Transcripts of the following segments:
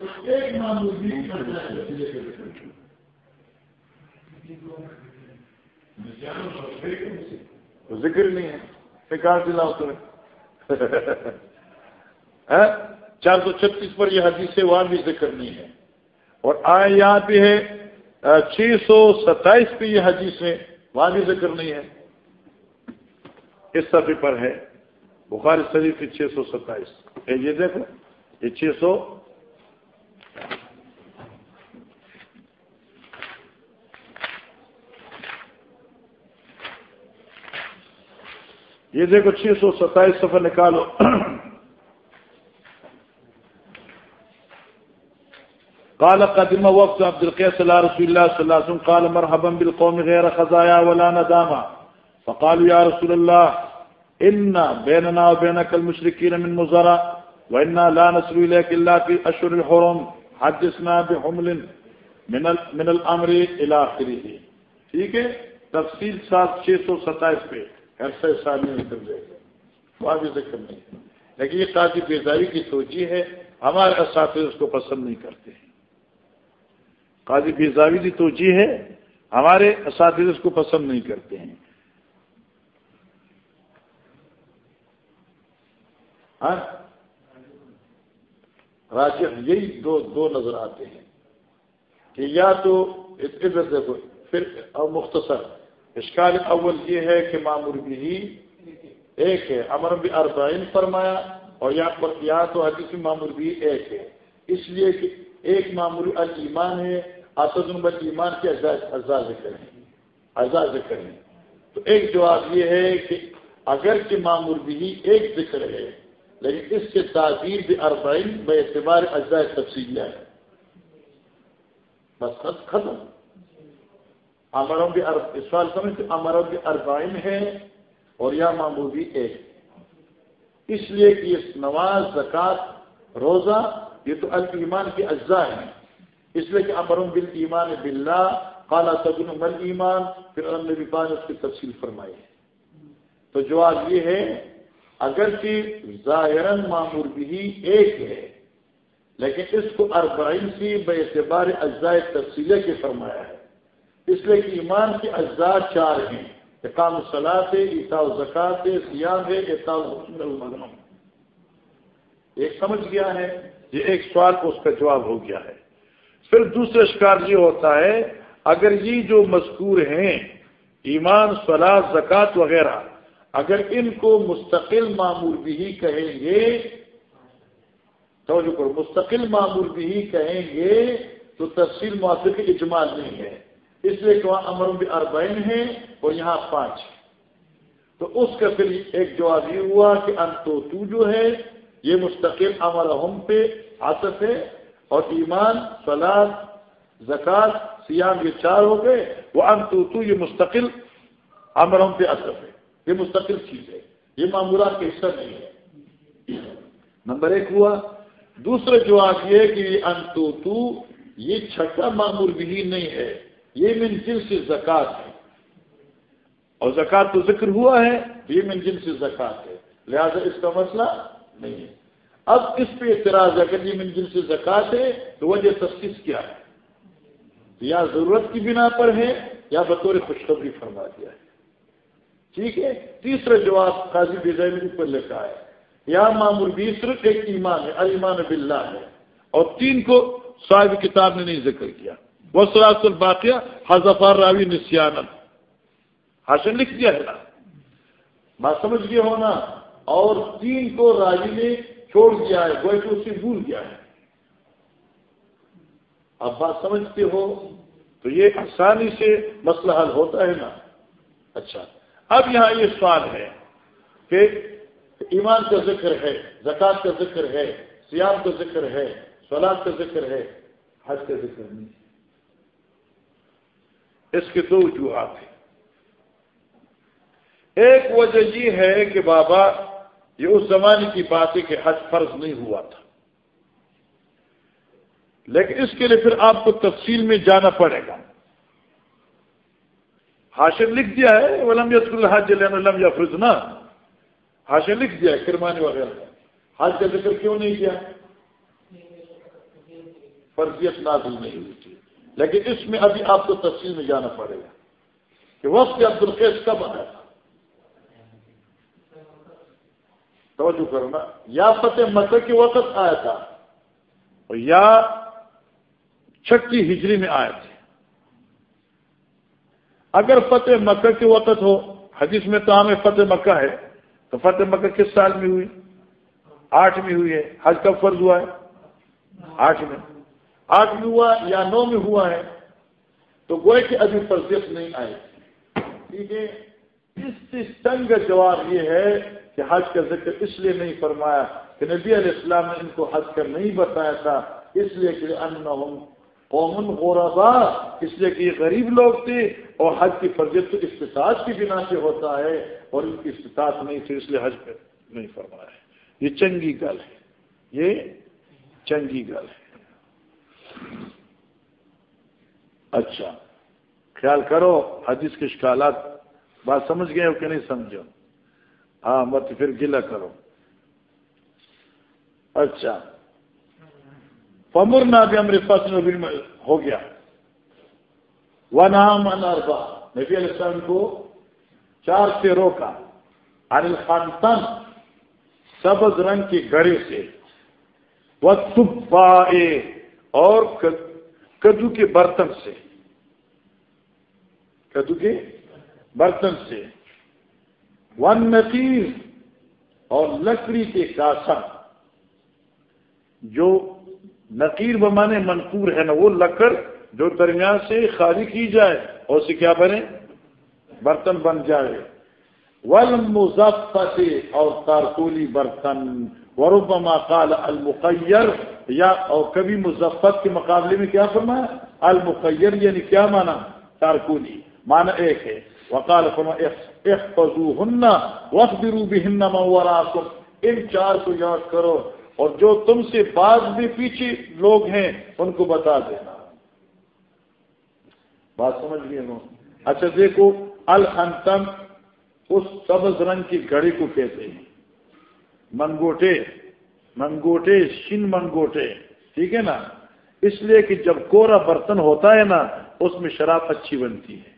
ایک ذکر نہیں ہے نکال دلاؤ تمہیں چار سو چھتیس پر یہ حدیث وہاں بھی ذکر نہیں ہے۔ اور آئے یہاں پہ ہے چھ سو ستائیس پہ یہ حدیث ہے، وہاں بھی ذکر نہیں ہے۔ اس صفحے پر ہے۔ بخار شریف چھ سو ستائیس۔ یہ دیکھو، یہ چھ سو یہ دیکھو چھ سو ستائیس سفر نکالو۔ قال قدم وقت عبد القيس على رسول الله صلى الله عليه وسلم قال مرحبا بالقوم غير خزايا ولا ندامة فقالوا يا رسول الله إن بيننا وبينك المشركين من مزرع وإنا لا نسل إليك إلا في أشهر الحرم، حدثنا بحمل من من الأمر إلى آخره۔ ٹھیک ہے؟ تفصیل سات چھ سو ستائیس پہ۔ ایسا سال میں ذکر دے گا وہاں بھی ذکر نہیں۔ لیکن یہ قاضی بیزاری کی سوچی ہے، ہمارے اساتذ اس کو پسند نہیں کرتے ہیں۔ قاضی بیزاوی کی توجہ ہے، ہمارے اساتذ اس کو پسند نہیں کرتے ہیں۔ ہاں؟ راجح، یہی دو دو نظر آتے ہیں کہ یا تو ادھر دیکھو، پھر، اور مختصر۔ اشکال اول یہ ہے کہ معمور بھی ایک ہے۔ امر بھی اربعین فرمایا اور یا تو حدیث معمور بھی ایک ہے۔ اس لیے کہ ایک معمول المان ہے اسد نمبر ایمان کے اجزاء ذکر ہیں اجزاء ذکر ہیں تو ایک جواب یہ ہے کہ اگر کہ معمول بھی ایک ذکر ہے، لیکن اس سے تعبیر بھی اربعین بے اعتبار اجزاء تفصیلیہ ہے بس ختم۔ امروں بھی اس سوال سمجھتے امروں بھی اربائن ہے اور یا معمولی ایک اس لیے کہ یہ نواز زکوٰۃ، روزہ، یہ تو المان کے اجزاء ہیں۔ اس لیے کہ امروں بل ایمان بلّہ خالہ سگن مل ایمان پھر النبی پان اس کی تفصیل فرمائی ہے۔ تو جواب یہ ہے اگر کہ ظاہر معمور بھی ایک ہے، لیکن اس کو اربعین سے بے اعتبار اجزاء تفصیلے کے فرمایا ہے۔ اس لیے کہ ایمان کے اجزاء چار ہیں۔ اقام صلاح عیتا زکات سیاح ہے حسن المغنم۔ ایک سمجھ گیا ہے، یہ ایک سوال کو اس کا جواب ہو گیا ہے۔ پھر دوسرا شکار یہ ہوتا ہے، اگر یہ جو مذکور ہیں، ایمان صلاح زکوٰۃ وغیرہ، اگر ان کو مستقل معمول بھی کہیں گے، توجہ کرو، مستقل معمول بھی کہیں گے، تو تفصیل موافق اجمال نہیں ہے۔ اس لیے کہ وہاں امر بھی اربعین ہے اور یہاں پانچ تو اس کا پھر ایک جواب یہ ہوا کہ انتو تو جو ہے، یہ مستقل امر ہم پہ آصف ہے اور ایمان سلاد زکات سیام یہ چار ہو گئے۔ وہ انتو تو یہ مستقل امر ہم پہ اصف ہے۔ یہ مستقل چیز ہے۔ یہ معمولات کا حصہ نہیں ہے۔ نمبر ایک ہوا۔ دوسرا جواب یہ کہ انتو تو، یہ چھٹا معمول بھی نہیں ہے۔ یہ من جن سے زکوٰۃ ہے۔ اور زکوٰۃ تو ذکر ہوا ہے، یہ من جن سے زکوٰۃ ہے۔ لہذا اس کا مسئلہ نہیں ہے۔ اب اس پہ اعتراض اگر یہ من جن سے زکوٰۃ ہے، تو وجہ تفصیص کیا ہے؟ یا ضرورت کی بنا پر ہے، یا بطور خوشخبری فرما دیا ہے۔ ٹھیک ہے؟ تیسرا جواب قاضی بزین پر لکھا ہے۔ یا معمول بھی صرف ایک ایمان ہے المان باللہ ہے۔ اور تین کو صاحب کتاب نے نہیں ذکر کیا۔ وہ سراس الباقیہ حضفار راوی نسیان حاصل لکھ دیا ہے نا؟ بات سمجھ گئے ہونا اور تین کو راوی نے چھوڑ دیا ہے وہ تو اسے بھول گیا ہے۔ اب بات سمجھتے ہو، تو یہ آسانی سے مسئلہ حل ہوتا ہے نا؟ اچھا اب یہاں یہ سوال ہے کہ ایمان کا ذکر ہے زکات کا ذکر ہے سیام کا ذکر ہے سولاد کا ذکر ہے، حج کا ذکر نہیں۔ اس کے دو وجوہات ہیں۔ ایک وجہ یہ ہے کہ بابا، یہ اس زمانے کی بات ہے کہ حج فرض نہیں ہوا تھا۔ لیکن اس کے لیے پھر آپ کو تفصیل میں جانا پڑے گا۔ حاشر لکھ دیا ہے، ولم یس الحج لم یا فرض حاشر لکھ دیا ہے، کرمانی وغیرہ۔ حج کا ذکر کیوں نہیں کیا؟ فرضیت نازل نہیں ہوئی تھی۔ لیکن اس میں ابھی آپ کو تفصیل میں جانا پڑے گا کہ وقت عبد القیس کب آیا تھا؟ توجہ کرو نا یا فتح مکہ کے وقت آیا تھا اور یا چھٹی ہجری میں آئے تھے اگر فتح مکہ کے وقت ہو، حدیث میں تو ہمیں فتح مکہ ہے، تو فتح مکہ کس سال میں ہوئی؟ آٹھ میں ہوئی ہے، حج کا فرض ہوا ہے؟ آٹھ میں۔ آٹھ میں ہوا یا نو میں ہوا ہے، تو گوئے کہ ابھی فرضیت نہیں آئے۔ ٹھیک ہے اس سے تنگ جواب یہ ہے کہ حج کا ذکر اس لیے نہیں فرمایا کہ نبی علیہ السلام نے ان کو حج کر نہیں بتایا تھا، اس لیے کہ ان قومن غوربا اس لیے کہ یہ غریب لوگ تھے اور حج کی فرضیت تو استطاعت کی بنا سے ہوتا ہے اور ان کی استطاعت نہیں تھی، اس لیے حج نہیں فرمایا۔ ہے یہ چنگی گل ہے۔ یہ چنگی گل ہے۔ اچھا خیال کرو، حدیث کے شکالات بات سمجھ گئے ہو کہ نہیں سمجھو ہاں مت پھر گلا کرو۔ اچھا۔ پمر نہ بھی ہمارے پاس ہو گیا۔ وہ نام انربا نبی علیہ السلام کو چار سے روکا خان تن سبز رنگ کی گڑی سے۔ وہ اور کدو کے برتن سے۔ کدو کے برتن سے۔ ون نقیر اور لکڑی کے کاسن جو نقیر بمانے منقور ہے نا، وہ لکڑ جو درمیان سے خالی کی جائے، اور اسے کیا بنے؟ برتن بن جائے۔ ول مظفت اور تارکولی برتن۔ وربما قال المقیر یا اور کبھی مظفت کے مقابلے میں کیا فرمایا؟ المقیر یعنی کیا مانا؟ تارکولی مانا ایک ہے۔ وقال فرما احفظوهن واخبروا بهن من وراءكم ان چار کو یاد کرو اور جو تم سے بعض بھی پیچھے لوگ ہیں، ان کو بتا دینا۔ بات سمجھ گئے ہوں؟ اچھا دیکھو، الحنتم اس سبز رنگ کی گھڑی کو کہتے ہیں۔ منگوٹے منگوٹے، شن منگوٹے، ٹھیک ہے نا؟ اس لیے کہ جب کورا برتن ہوتا ہے نا، اس میں شراب اچھی بنتی ہے۔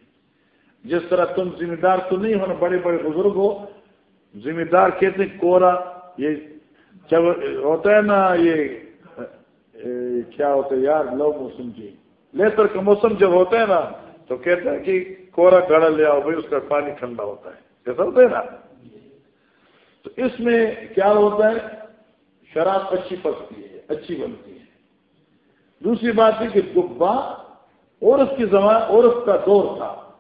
جس طرح تم ذمہ دار تو نہیں ہونا بڑے بڑے بزرگ ہو ذمہ دار کہتے ہیں کورا، یہ جب ہوتا ہے نا، یہ کیا ہوتا ہے یار، لو موسم کی لیتر کا موسم جب ہوتا ہے نا، تو کہتے ہیں کہ کورا گڑا لے آؤ بھائی، اس کا پانی ٹھنڈا ہوتا ہے۔ کیسا ہوتا ہے نا؟ تو اس میں کیا ہوتا ہے؟ شراب اچھی پکتی ہے، اچھی بنتی ہے۔ دوسری بات ہے کہ دبا عورت کی زمان، عورت کا دور تھا۔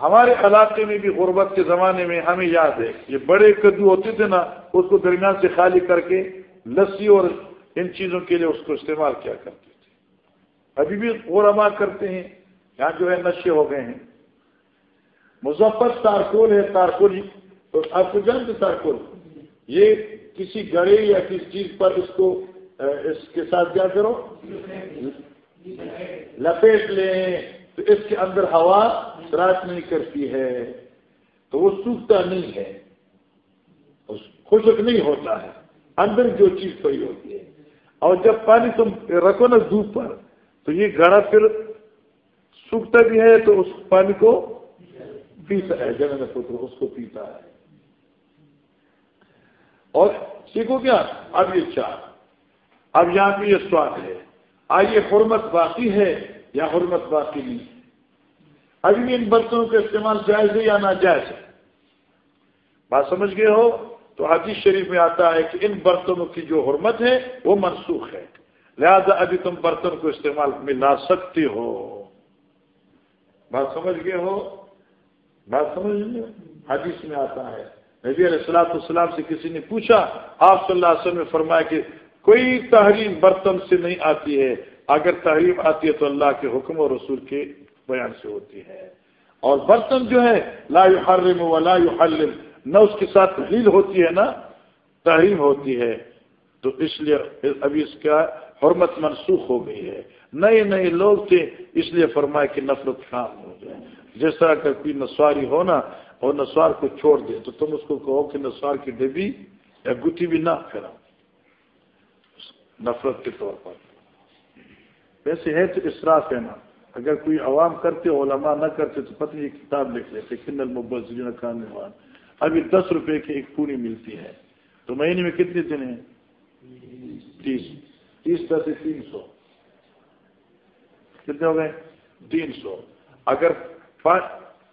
ہمارے علاقے میں بھی غربت کے زمانے میں ہمیں یاد ہے، یہ بڑے کدو ہوتے تھے نا، اس کو درمیان سے خالی کر کے لسی اور ان چیزوں کے لیے اس کو استعمال کیا کرتے تھے۔ ابھی بھی غورما کرتے ہیں، یہاں جو ہے نشے ہو گئے ہیں۔ مظفر تارکول ہے، تارکول آپ کو جانتے تارکول؟ یہ کسی گڑے یا کسی چیز پر اس کو اس کے ساتھ کیا کرو؟ لپیٹ لیں۔ تو اس کے اندر ہوا سراٹ نہیں کرتی ہے، تو وہ سوکھتا نہیں ہے۔ خشک نہیں ہوتا ہے۔ اندر جو چیز پڑی ہوتی ہے۔ اور جب پانی تم رکھو نا دھوپ پر، تو یہ گھڑا پھر سوکھتا بھی ہے تو اس پانی کو پیتا ہے جنگ پتر اس کو پیتا ہے۔ اور سیکھو کیا؟ اب یہ چار۔ اب یہاں پہ یہ سواد ہے۔ آئیے حرمت باقی ہے یا حرمت باقی نہیں ابھی بھی ان برتنوں کا استعمال جائز ہے یا ناجائز ہے؟ بات سمجھ گئے ہو؟ تو حدیث شریف میں آتا ہے کہ ان برتنوں کی جو حرمت ہے وہ منسوخ ہے۔ لہذا ابھی تم برتن کو استعمال میں لا سکتے ہو۔ بات سمجھ گئے ہو؟ بات سمجھ گئے؟ حدیث میں آتا ہے۔ نبی علیہ السلاۃ السلام سے کسی نے پوچھا، آپ صلی اللہ علیہ وسلم نے فرمایا کہ کوئی تحریم برتن سے نہیں آتی ہے۔ اگر تحریم آتی ہے تو اللہ کے حکم اور رسول کے بیان سے ہوتی ہے۔ اور برتن جو ہے، لا يحرم ولا يحلل۔ نہ اس کے ساتھ تحلیل ہوتی ہے نا تحریم ہوتی ہے۔ تو اس لیے ابھی اس کا حرمت منسوخ ہو گئی ہے۔ نئے نئے لوگ تھے، اس لیے فرمائے کہ نفرت کام ہو جائے۔ جس طرح کا کوئی نسواری ہونا اور نسوار کو چھوڑ دے تو تم اس کو کہو کہ نسوار کی ڈبی یا گٹھی بھی نہ پھیراؤ نفرت کے طور پر۔ ویسے ہے تو اسراف ہے نا اگر کوئی عوام کرتے، علماء نہ کرتے تو پتہ یہ کتاب لکھ لیتے، کن المبزرین خان ابھی دس روپے کی ایک پوری ملتی ہے۔ تو مہینے میں کتنے دن ہیں؟ تیس۔ تیس، دس، تین سو۔ کتنے ہو گئے؟ تین سو۔ اگر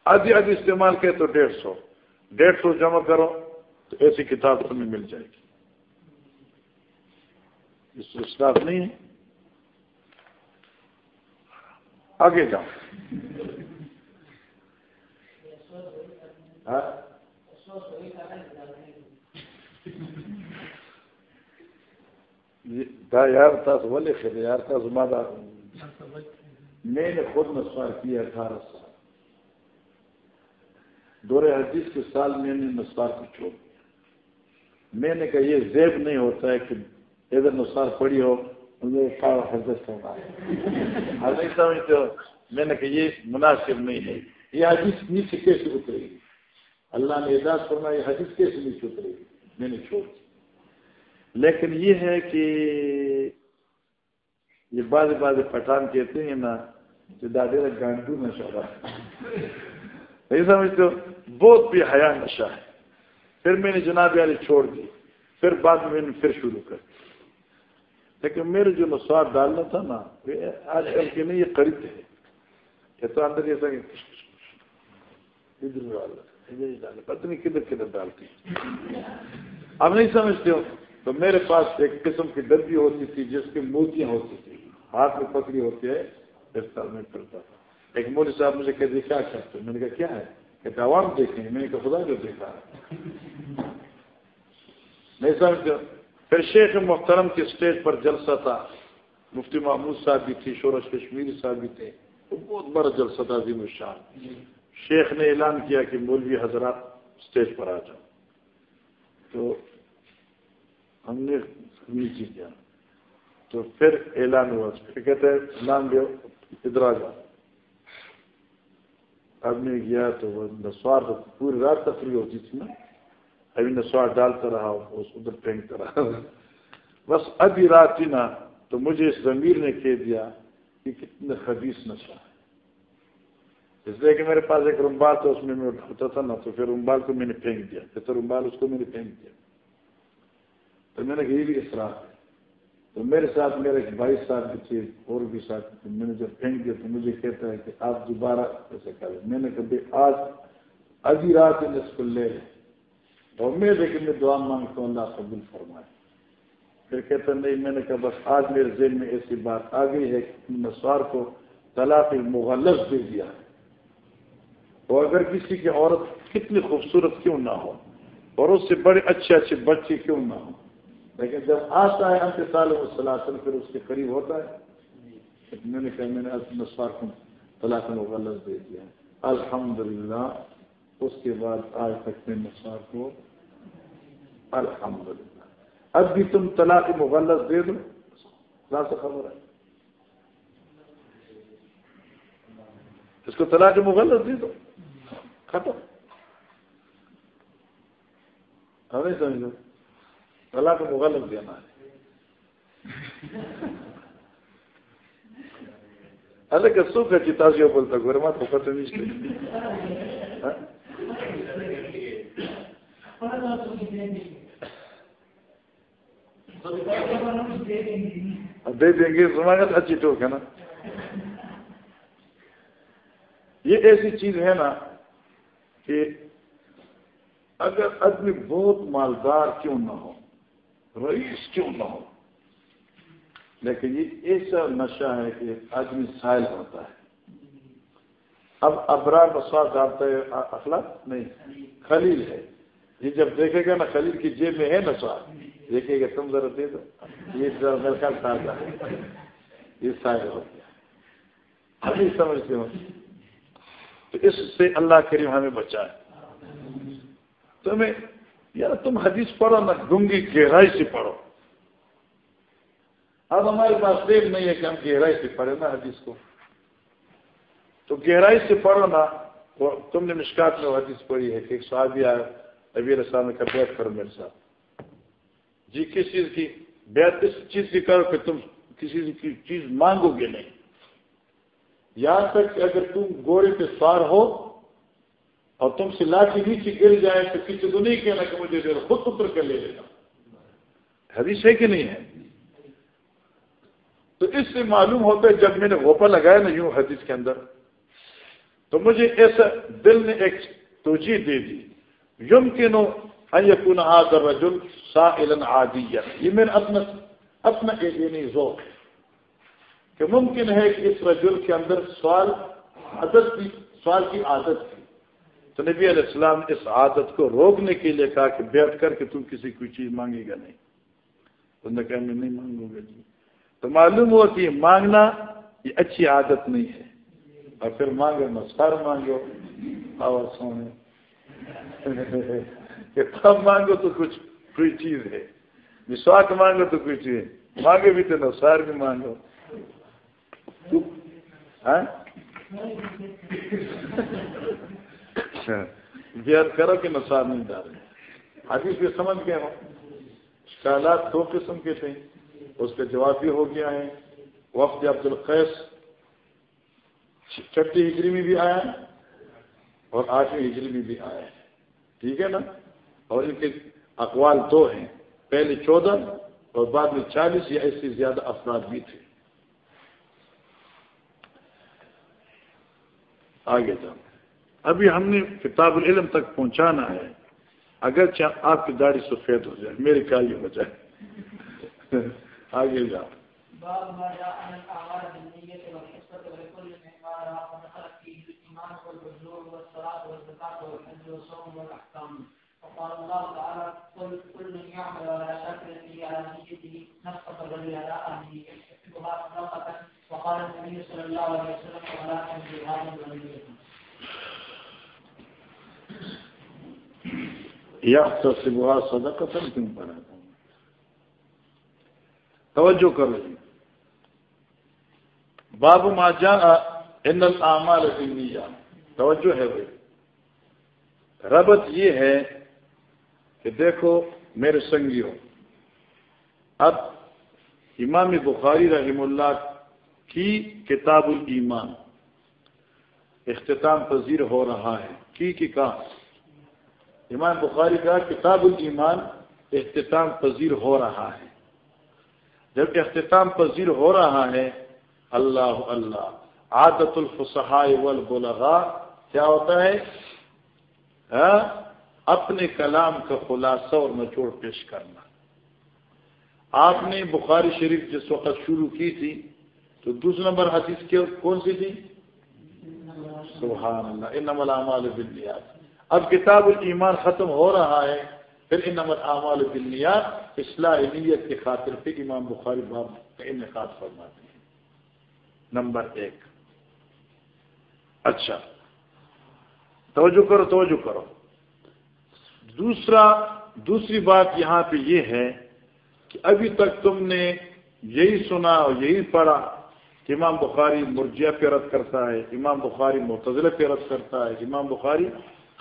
آدھی آدھی استعمال کرے تو ڈیڑھ سو۔ ڈیڑھ سو جمع کرو تو ایسی کتاب تمہیں مل جائے گی۔ اس اسٹاف نہیں ہے۔ آگے جاؤ۔ ہاں؟ یار تھا بولے پھر یار تھا زمادہ میں نے خود نسوار کیا اٹھارہ سال دور حدیث کے سال میں نے نسوار کو چھوڑ دیا۔ میں نے کہا، یہ زیب نہیں ہوتا ہے کہ ادھر نسوار پڑی ہو مجھے حضرت ہوگا سمجھتے ہو میں نے کہا، یہ مناسب نہیں ہے۔ یہ حدیث نیچے کیسے اترے گی؟ اللہ نے اعزاز کرنا یہ حدیث کیسے نیچے اترے گی؟ میں نے چھوڑ لیکن یہ ہے کہ یہ بعض بعض پٹھان کہتے ہیں نا، کہ دادے گانڈو نشہ رہا نہیں سمجھتے ہو، بہت بھی حیا نشہ ہے۔ پھر میں نے جناب علی چھوڑ دی، پھر بعد میں میں نے پھر شروع کر دی۔ لیکن میرے جو مسواد ڈالنا تھا نا آج کل کے نہیں، یہ قریب ہے۔ یہ تو اندر یہ سکے پتہ نہیں کدھر کدھر ڈالتی اب نہیں سمجھتے ہو؟ تو میرے پاس ایک قسم کی ڈبی ہوتی تھی، جس کی موتیاں ہوتی تھی ہاتھ میں پکڑی ہوتی ہے میں کرتا تھا۔ ایک مودی صاحب مجھے کہتے کیا کرتے میں نے کہا، کیا ہے؟ کہتے عوام دیکھیں میں نے کہا، خدا جو دیکھا نہیں سمجھتے پھر شیخ محترم کے اسٹیج پر جلسہ تھا۔ مفتی محمود صاحب بھی تھی شورش کشمیری صاحب بھی تھے۔ وہ بہت بڑا جلسہ تھا، عظیم الشان۔ شیخ نے اعلان کیا کہ مولوی حضرات اسٹیج پر آ جاؤ۔ تو ہم نے نیچے کیا تو پھر اعلان ہوا۔ پھر کہتے ہیں، نام لو ادھر آ جاؤ آدمی گیا تو وہ نسوار تو پوری رات تفریح ہوتی تھی نا۔ ابھی نسوار ڈالتا رہا ادھر پھینکتا رہا۔ بس ابھی رات تھی نا تو مجھے اس ضمیر نے کہہ دیا کہ کتنے خبیص نشہ ہے اس لیے کہ میرے پاس ایک رمبال تھا، اس میں میں اٹھاتا تھا نا تو پھر رمبال کو میں نے پھینک دیا۔ پھر رمبال اس کو میں نے پھینک دیا۔ تو میں نے کہا یہ بھی اثرات تو میرے ساتھ میرے ایک بھائی صاحب بھی تھے، اور بھی ساتھ تھے، میں نے جب پھینک دیا تو مجھے کہتا ہے کہ آپ دوبارہ ایسے کریں میں نے کبھی آج، ابھی رات میں اس کو لے اور میں لیکن میں دعا مانگتا ہوں، اللہ قبول فرمائے۔ پھر کہتا نہیں، میں نے کہا، بس آج میرے ذہن میں ایسی بات آ گئی ہے کہ نسوار کو طلاق مغلط دے دیا ہے۔ اور اگر کسی کی عورت کتنی خوبصورت کیوں نہ ہو، اور اس سے بڑے اچھے اچھے بچے کیوں نہ ہوں لیکن جب آتا ہے انت سال وسلاسل پھر اس کے قریب ہوتا ہے۔ میں نے کہا، میں نے نسوار کو طلاق مغلط دے دیا۔ الحمد للہ اس کے بعد آج تک میں نسوار کو الحمد للہ اب بھی تم طلاق مغلط دے دو۔ سے خبر ہے۔ اس کو طلاق مغلط دے دو۔ ختم۔ ہمیں سمجھو اللہ کو مغلط دینا ہے۔ ارے کہ سکھ ہے چتازیوں بولتا گورے مات کو پتہ نہیں ہاں؟ دے دیں گے سماگت اچھی ٹوک ہے نا۔ یہ ایسی چیز ہے نا کہ اگر آدمی بہت مالدار کیوں نہ ہو رئیس کیوں نہ ہو؟ لیکن یہ ایسا نشہ ہے کہ آدمی سائل ہوتا ہے۔ اب ابرار مسوا ڈالتا ہے اخلاق؟ نہیں۔ خلیل ہے۔ یہ جب دیکھے گا نا، خلیل کی جیب میں ہے نشہ دیکھے گا، تم ذرا دے دو۔ یہ ذرا میرے خیال تازہ ہے۔ یہ سائل ہو گیا۔ ابھی سمجھتے ہو۔ تو اس سے اللہ کریم ہمیں بچائے۔ تمہیں یار تم حدیث پڑھو نا ڈونگی گہرائی سے پڑھو۔ اب ہمارے پاس دیکھ نہیں ہے کہ ہم گہرائی سے پڑھے نا حدیث کو۔ تو گہرائی سے پڑھو نا تم نے مشکات میں حدیث پڑھی ہے کہ ایک صحابی آیا ابھی رسان کا بیت کرو میرے ساتھ۔ جی کس چیز کی؟ بیت اس چیز کی کرو کہ تم کسی سے چیز مانگو گے نہیں۔ یہاں تک کہ اگر تم گوڑے پہ سوار ہو اور تم سے لاٹھی نیچے گر جائے تو کسی کو نہیں کہنا کہ مجھے خود اتر کر لے لینا۔ حدیث ہے کہ نہیں ہے؟ تو اس سے معلوم ہوتا ہے جب میں نے غوپا لگایا نا یوں حدیث کے اندر، تو مجھے ایسا دل نے ایک توجہ دے دی۔ یم کے نو یقون آدر رجل سا عادیہ یہ میرا اپنا اپنا یعنی ذوق ہے کہ ممکن ہے کہ اس رجل کے اندر سوال عادت کی، سوال کی عادت تھی تو نبی علیہ السلام نے اس عادت کو روکنے کے لیے کہا کہ بیٹھ کر کے تم کسی کوئی چیز مانگے گا نہیں۔ تو نے کہا میں نہیں مانگوں گا جی۔ تو معلوم ہوا کہ مانگنا یہ اچھی عادت نہیں ہے۔ اور پھر مانگو نسخار مانگو۔ آواز سونے۔ کہ تب مانگو تو کچھ، کوئی چیز ہے۔ مسواک مانگو تو کوئی چیز ہے۔ مانگے بھی تو نسخار بھی مانگو۔ ہاں؟ اچھا۔ بیعت کرو کہ نسوار نہیں ڈالے حدیث بھی سمجھ گئے ہو خیالات دو قسم کے تھے۔ اس کا جواب بھی ہو گیا ہے۔ وفد عبد القیس۔ چھٹی ہجری میں بھی آیا ہے اور آٹھویں ہجری میں بھی آیا۔ ہے ٹھیک ہے نا؟ اور ان کے اقوال دو ہیں۔ پہلے چودہ اور بعد میں چالیس یا اس سے زیادہ افراد بھی تھے۔ آگے جاؤ۔ ابھی ہم نے کتاب العلم تک پہنچانا ہے۔ اگر آپ کی داڑھی سفید ہو جائے میری کالی ہو جائے آگے جاؤ۔ وقال الله تعالى قل، كل من يعمل ولا شاكر على نيته نسقط الرجل على اهله يحسبها صدقه وقال النبي صلى الله عليه وسلم ولا تنزل هذا وليكم يحتسبها صدقة کیوں پڑھا توجہ کرو جی. باب ما جاء ان الاعمال بالنیات توجہ ہے بھائی. ربط یہ ہے کہ دیکھو میرے سنگیوں، اب امام بخاری رحم اللہ کی کتاب الایمان اختتام پذیر ہو رہا ہے. کی کی کہا امام بخاری کا کتاب الایمان اختتام پذیر ہو رہا ہے۔ جب اختتام پذیر ہو رہا ہے، اللہ اللہ۔ عادت الفصحاء والبلغاء کیا ہوتا ہے؟ ہاں؟ اپنے کلام کا خلاصہ اور نچوڑ پیش کرنا۔ آپ نے بخاری شریف جس وقت شروع کی تھی، تو دوسرا نمبر حدیث کی کون سی تھی؟ سبحان اللہ۔ ان نمل اعمال بلیات اب کتاب الایمان ختم ہو رہا ہے، پھر ان نمل اعمال بلیات اصلاح نیت کی خاطر پہ امام بخاری باب کا انعقاد فرماتے ہیں۔ نمبر ایک۔ اچھا۔ توجہ کرو توجہ کرو۔ دوسرا، دوسری بات یہاں پہ یہ ہے کہ ابھی تک تم نے یہی سنا اور یہی پڑھا کہ امام بخاری مرجیا پہ رد کرتا ہے، امام بخاری معتزلہ پہ رد کرتا ہے، امام بخاری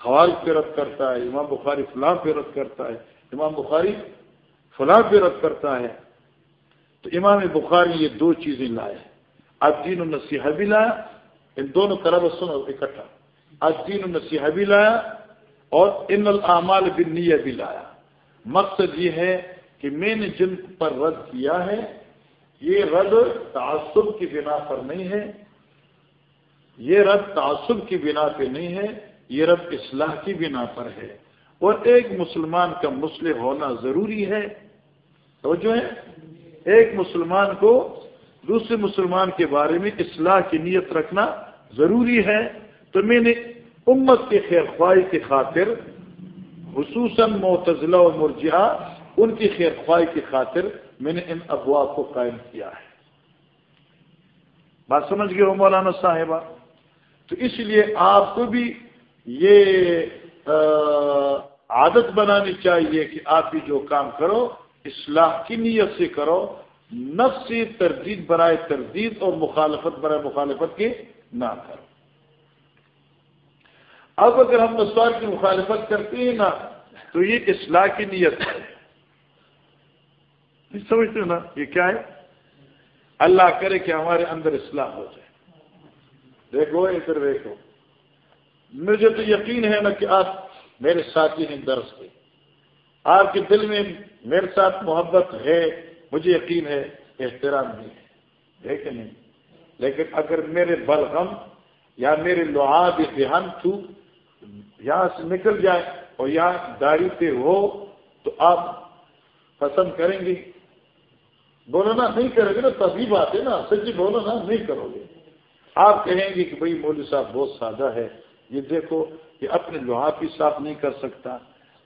خوال پہ رد کرتا ہے، امام بخاری فلاں پہ رد کرتا ہے، امام بخاری فلاں پہ رد کرتا ہے۔ تو امام بخاری یہ دو چیزیں لائے اب دین النسیحہ بھی لایا، ان دونوں طرف سنو اکٹھا۔ اب دین النسیحہ بھی لایا اور ان العمال بنیہ بھی لایا۔ مقصد یہ ہے کہ میں نے جن پر رد کیا ہے، یہ رد تعصب کی بنا پر نہیں ہے۔ یہ رد تعصب کی بنا پہ نہیں ہے۔ یہ رد اصلاح کی بنا پر ہے اور ایک مسلمان کا مسلح ہونا ضروری ہے تو جو ہے؟ ایک مسلمان کو دوسرے مسلمان کے بارے میں اصلاح کی نیت رکھنا ضروری ہے۔ تو میں نے امت کے خیر خواہ کی خاطر، خصوصاً معتزلہ و مرجعہ، ان کی خیر خواہ کی خاطر میں نے ان ابواب کو قائم کیا ہے۔ بات سمجھ گئے ہو مولانا صاحبہ؟ تو اس لیے آپ کو بھی یہ عادت بنانی چاہیے کہ آپ بھی جو کام کرو، اصلاح کی نیت سے کرو نفسی تردید برائے تردید اور مخالفت برائے مخالفت کے نہ کرو۔ اب اگر ہم مسوار کی مخالفت کرتے ہیں نا، تو یہ اصلاح کی نیت ہے۔ سمجھتے نا؟ یہ کیا ہے؟ اللہ کرے کہ ہمارے اندر اسلام ہو جائے۔ دیکھو ادھر دیکھو۔ مجھے تو یقین ہے نا کہ آپ میرے ساتھی ہیں درس کے۔ آپ کے دل میں میرے ساتھ محبت ہے، مجھے یقین ہے، احترام نہیں ہے۔ کہ نہیں؟ لیکن اگر میرے بلغم یا میرے لوہاد دھیان تو یہاں سے نکل جائے اور یہاں داڑھی پہ ہو تو آپ پسند کریں گے۔ بولو نا، نہیں کرو گے نا، تبھی بات ہے نا، سچی بولو نا، نہیں کرو گے۔ آپ کہیں گے کہ بھائی مولوی صاحب بہت سادہ ہے۔ یہ دیکھو کہ اپنے لوہا بھی صاف نہیں کر سکتا۔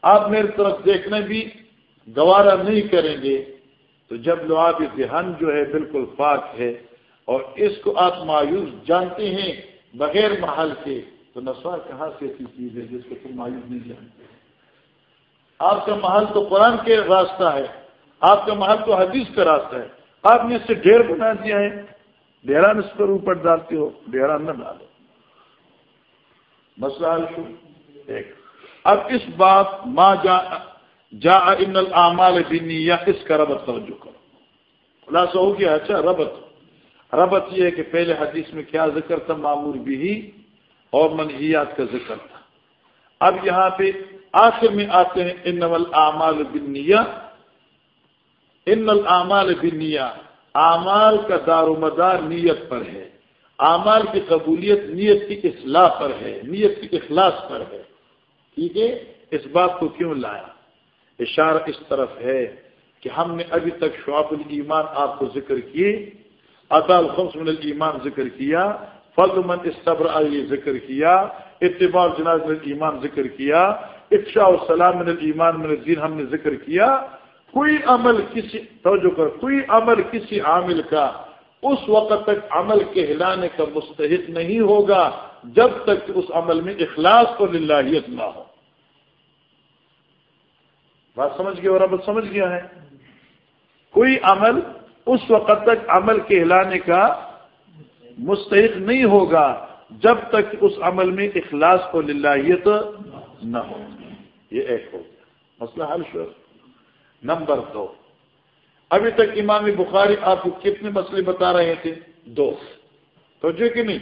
آپ میری طرف دیکھنے بھی گوارا نہیں کریں گے۔ تو جب لوہا ذہن جو ہے بالکل پاک ہے اور اس کو آپ مایوس جانتے ہیں بغیر محل کے، تو نسوار کہاں سے ایسی چیز ہے جس کو تم مایوس نہیں جانتے؟ آپ کا محل تو قرآن کے راستہ ہے، آپ کا محل تو حدیث کا راستہ ہے۔ آپ نے اس سے ڈھیر بنا دیا ہے۔ ڈیران اس پر اوپر ڈالتے ہو ڈیران نہ ڈالو۔ مسئلہ حل شو؟ ایک۔ اب اس بات ما جا جا ان العمال بنیا اس کا ربط توجہ کرو۔ خلاصہ ہو گیا اچھا ربط۔ ربط یہ ہے کہ پہلے حدیث میں کیا ذکر تھا؟ معمور بھی اور منحیات کا ذکر تھا۔ اب یہاں پہ آخر میں آتے ہیں ان العمال بنیا ان العمال بنیا اعمال کا دار و مدار نیت پر ہے۔ اعمال کی قبولیت نیت کی اصلاح پر ہے، نیت کی اخلاص پر ہے۔ ٹھیک ہے؟ اس بات کو کیوں لایا؟ اشارہ اس طرف ہے کہ ہم نے ابھی تک شعب الایمان آپ کو ذکر کیے اطا الخمس من الایمان ذکر کیا، فضل من استبر علی ذکر کیا، اتباع جناز من الایمان ذکر کیا، افشاء السلام من الایمان من الدین ہم نے ذکر کیا۔ کوئی عمل کسی، توجہ کر، کوئی عمل کسی عامل کا اس وقت تک عمل کے کا مستحق نہیں ہوگا جب تک اس عمل میں اخلاص کو للہیت نہ ہو۔ بات سمجھ گیا اور اب سمجھ گیا ہے۔ کوئی عمل اس وقت تک عمل کے کا مستحق نہیں ہوگا جب تک اس عمل میں اخلاص کو للہیت نہ ہو۔ یہ ایک ہو مسئلہ حل شو۔ نمبر دو۔ ابھی تک امام بخاری آپ کو کتنے مسئلے بتا رہے تھے؟ دو۔ تو جو کہ نہیں؟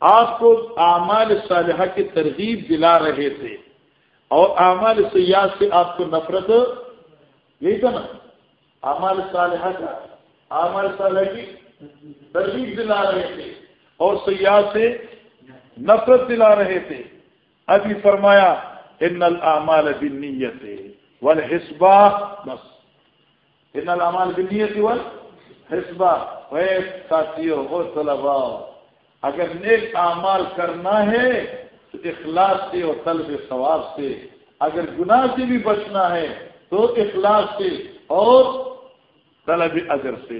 آپ کو اعمال صالحہ کی ترغیب دلا رہے تھے۔ اور اعمال سیاح سے آپ کو نفرت یہی تھا نا۔ اعمال صالحہ کا، اعمال صالحہ کی ترغیب دلا رہے تھے۔ اور سیاح سے نفرت دلا رہے تھے۔ ابھی فرمایا، ان العمال بنیت والحسبہ بس ان العمال بنیت والحسبہ اے ساتھیوں وہ طلباء اگر نیک اعمال کرنا ہے، تو اخلاص سے اور طلب ثواب سے. اگر گناہ سے بھی بچنا ہے، تو اخلاص سے اور طلب اجر سے.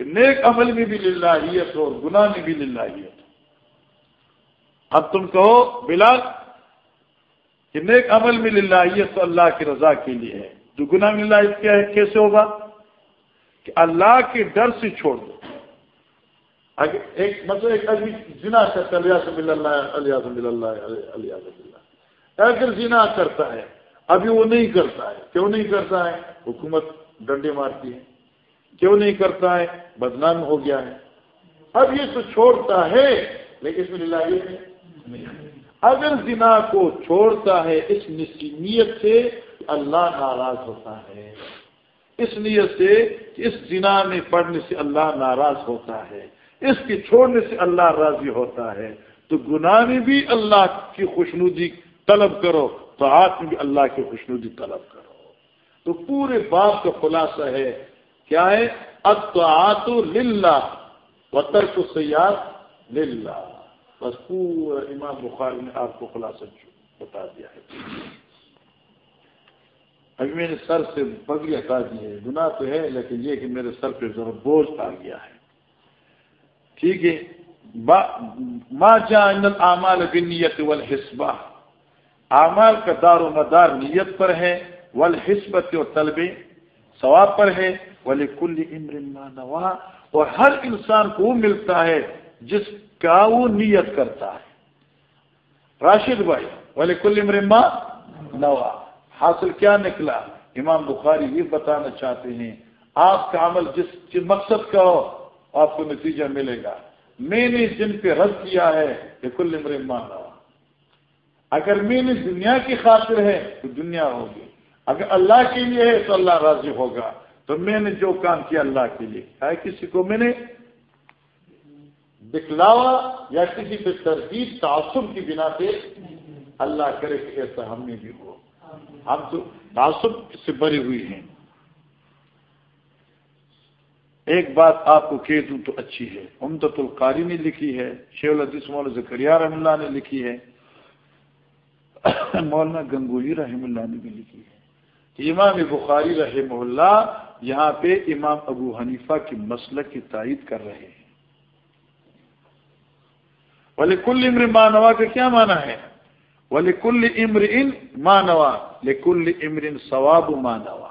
نیک عمل میں بھی للہیت اور گناہ میں بھی للہیت. اب تم کہو، بلال، کہ نیک عمل میں للہیت تو اللہ کی رضا کے لیے ہے. جو گناہ میں للہیت کیا ہے، کیسے ہوگا؟ کہ اللہ کے ڈر سے چھوڑ دو۔ اگر ایک مطلب ایک آدمی جنا کرتا ہے اللہ علیہ اللہ اگر جنا کرتا ہے، ابھی وہ نہیں کرتا ہے۔ کیوں نہیں کرتا ہے؟ حکومت ڈنڈے مارتی ہے۔ کیوں نہیں کرتا ہے؟ بدنام ہو گیا ہے۔ اب یہ تو چھوڑتا ہے، لیکن اس میں للہیت نہیں اگر زنا کو چھوڑتا ہے، اس نیت سے اللہ ناراض ہوتا ہے۔ اس نیت سے اس زنا میں پڑھنے سے اللہ ناراض ہوتا ہے۔ اس کے چھوڑنے سے اللہ راضی ہوتا ہے۔ تو گناہ میں بھی اللہ کی خوشنودی طلب کرو، تو ہاتھ میں بھی اللہ کی خوشنودی طلب کرو۔ تو پورے باپ کا خلاصہ ہے، کیا ہے؟ اب تو آتو للہ وطر کو سیاح للہ۔ بس پورا امام بخاری نے آپ کو خلاصہ بتا دیا ہے۔ ابھی میرے سر سے پگڑی ہٹا دی ہے گناہ تو ہے، لیکن یہ کہ میرے سر پہ ذرا بوجھ آ گیا ہے۔ ٹھیک ہے۔ ما اعمال بنیت والحسبہ۔ اعمال کا دار و مدار نیت پر ہے والحسبت اور طلب ثواب پر ہے۔ ولی کل ما نوا اور ہر انسان کو وہ ملتا ہے جس کا وہ نیت کرتا ہے۔ راشد بھائی ولی کل ما نوا حاصل کیا نکلا؟ امام بخاری یہ بتانا چاہتے ہیں، آپ کا عمل جس مقصد کا ہو، آپ کو نتیجہ ملے گا۔ میں نے جن پہ رد کیا ہے یہ کل عمر مان رہا اگر میں نے دنیا کی خاطر ہے تو دنیا ہوگی۔ اگر اللہ کے لیے ہے تو اللہ راضی ہوگا۔ تو میں نے جو کام کیا اللہ کے لیے ہے کسی کو میں نے دکھلاوا یا کسی پہ ترتیب تعصب کی بنا پہ اللہ کرے کہ ایسا ہم نے بھی ہو ہم تو تعصب سے بری ہوئی ہیں۔ ایک بات آپ کو کہہ دوں تو اچھی ہے۔ امدت القاری نے لکھی ہے، شیخ الحدیث مولانا زکریہ رحم اللہ نے لکھی ہے۔ مولانا گنگولی رحم اللہ نے بھی لکھی ہے۔ امام بخاری رحم اللہ یہاں پہ امام ابو حنیفہ کی مسلک کی تائید کر رہے ہیں۔ ولی کل امر مانوا کا کیا مانا ہے؟ ولی کل امر ان مانوا لکل امر ثواب مانوا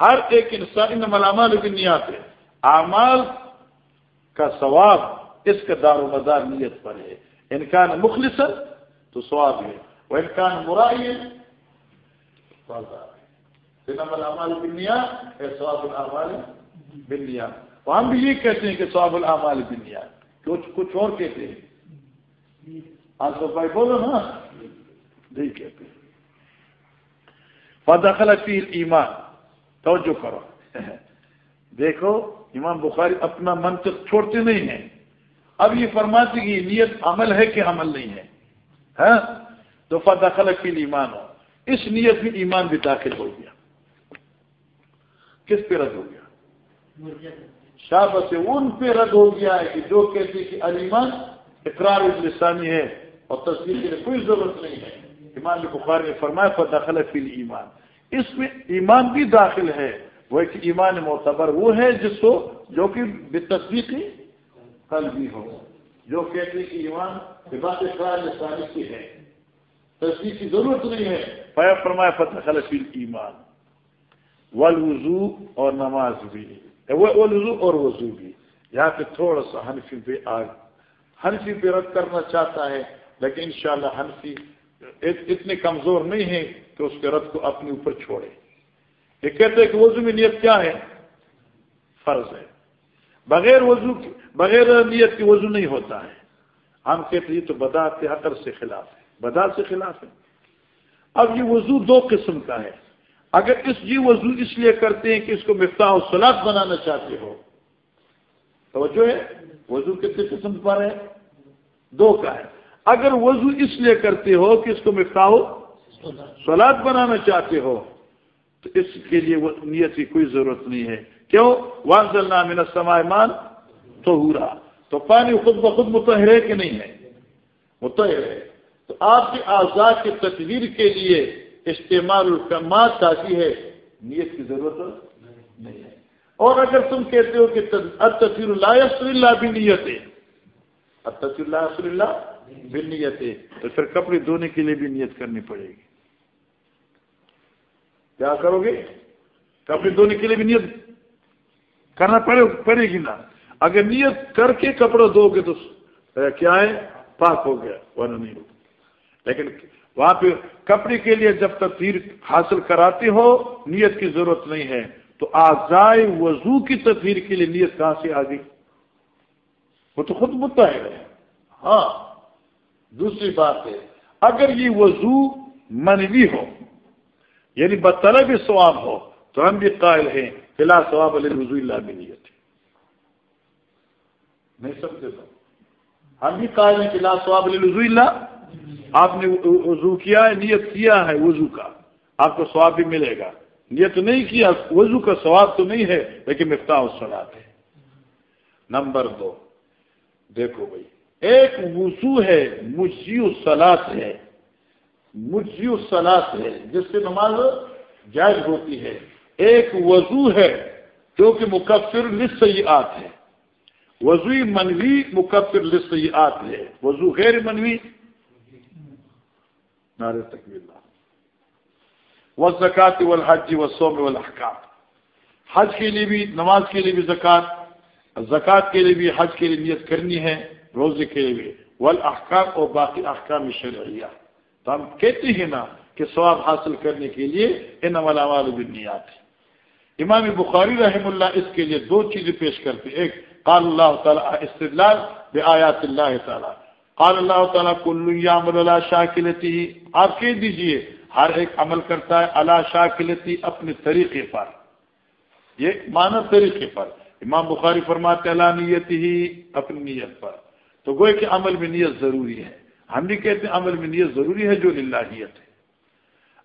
ہر ایک انسان ان ملامہ لیکن نیات ہے۔ اعمال کا ثواب اس کا دار و مدار نیت پر ہے۔ انکان مخلص تو ثواب ہے۔ وہ انکان مرائی بنیا ہے ثواب العمال بنیا تو ہم بھی یہ کہتے ہیں کہ ثواب العمال بنیا کچھ کچھ اور کہتے ہیں۔ آج تو بھائی بولو نا نہیں کہتے فدخل فی ایمان توجہ کرو دیکھو امام بخاری اپنا منطق چھوڑتے نہیں ہیں اب یہ فرماتے کہ نیت عمل ہے کہ عمل نہیں ہے ہاں؟ تو فتح خلق ایمان ہو اس نیت میں ایمان بھی داخل ہو گیا کس پہ رد ہو گیا شاہ سے ان پہ رد ہو گیا ہے کہ جو کہتے کہ علیمان اقرار لسانی ہے اور تصویر کے لیے کوئی ضرورت نہیں ہے۔ ایمان بخاری نے فرمایا فتح خلق فی ایمان اس میں ایمان بھی داخل ہے۔ وہ ایک ایمان معتبر وہ ہے جس کو جو کہ بے تصدیقی کل بھی ہو، جو کہتے کہ ایمان بات کی ہے۔ تصدیق کی ضرورت نہیں ہے۔ پایا فرمایا فتح خلفی ایمان والوضو اور نماز بھی۔ وضو اور وضو بھی۔ یہاں پہ تھوڑا سا حنفی پہ آگ، حنفی پہ رد کرنا چاہتا ہے۔ لیکن انشاءاللہ حنفی اتنے کمزور نہیں ہے کہ اس کے رد کو اپنے اوپر چھوڑے۔ یہ کہتے ہیں کہ وضو میں نیت کیا ہے؟ فرض ہے۔ بغیر وضو بغیر نیت کی وضو نہیں ہوتا ہے۔ ہم کہتے یہ تو بدا حقر سے خلاف ہے۔ بدا سے خلاف ہے۔ اب یہ وضو دو قسم کا ہے۔ اگر اس جی وضو اس لیے کرتے ہیں کہ اس کو مفتاح و سلاد بنانا چاہتے ہو تو جو ہے۔ وضو کتنے قسم پر ہے؟ دو کا ہے۔ اگر وضو اس لیے کرتے ہو کہ اس کو مفتاح و سلاد بنانا چاہتے ہو، تو اس کے لیے نیت کی کوئی ضرورت نہیں ہے۔ کیوں؟ وانزل نام سمائمان تو ہوا تو پانی خود بخود متحر ہے کہ نہیں ہے؟ متحر ہے۔ تو آپ کے آزاد کی تصویر کے لیے استعمال الکمات کافی ہے۔ نیت کی ضرورت نہیں ہے۔ اور اگر تم کہتے ہو کہ اب تصویر اللہ اللہ بھی نیت ہے اب تصویر اللہ اللہ بھی نیت ہے۔ تو پھر کپڑے دھونے کے لیے بھی نیت کرنی پڑے گی۔ کیا کرو گے؟ کپڑے دھونے کے لیے بھی نیت کرنا پڑے پڑے گی نا۔ اگر نیت کر کے کپڑا دو گے تو کیا ہے؟ پاک ہو گیا، ورنہ نہیں ہوگا۔ لیکن وہاں پہ کپڑے کے لیے جب تطہیر حاصل کراتے ہو، نیت کی ضرورت نہیں ہے۔ تو آزائے وضو کی تطہیر کے لیے نیت کہاں سے آ گئی؟ وہ تو خود مدعا ہے۔ ہاں۔ دوسری بات ہے، اگر یہ وضو منوی ہو یعنی بطلب ثواب ہو، تو ہم بھی قائل ہیں فلا ثواب علیہ رضو اللہ بھی نیت نہیں سمجھے تو؟ ہم بھی قائل ہیں فلا ثواب علیہ رضو اللہ آپ نے وضو کیا ہے، نیت کیا ہے وضو کا۔ آپ کو ثواب بھی ملے گا۔ نیت نہیں کیا، وضو کا ثواب تو نہیں ہے، لیکن مفتاح الصلاط ہے۔ نمبر دو، دیکھو بھائی ایک وضو ہے مجھے الصلاط ہے۔ مجزی سلاط ہے، جس سے نماز جائز ہوتی ہے۔ ایک وضو ہے جو کہ مکفر لسیات ہے۔ وضو منوی مکفر لسیات ہے۔ وضو غیر منوی؟ نار تکبیر و زکات و الحج و سوم و حج کے لیے بھی، نماز کے لیے بھی زکات۔ زکوٰۃ کے لیے بھی حج کے لیے نیت کرنی ہے۔ روزے کے لیے والاحکام اور باقی احکام شرعیہ۔ تو ہم کہتے ہیں نا کہ ثواب حاصل کرنے کے لیے ان امام بنیاد امام بخاری رحم اللہ اس کے لیے دو چیزیں پیش کرتے ایک، قال اللہ تعالیٰ استدلال بے آیات اللہ تعالیٰ۔ قال اللہ تعالیٰ، کل عمل اللہ شاکلتی۔ آپ کہہ دیجیے، ہر ایک عمل کرتا ہے اللہ شاکلتی اپنے طریقے پر۔ یہ مانا طریقے پر۔ امام بخاری فرماتے اللہ نیت ہی اپنی نیت پر۔ تو گوئے کہ عمل میں نیت ضروری ہے۔ ہم بھی کہتے ہیں عمل میں نیت ضروری ہے جو للہیت ہے۔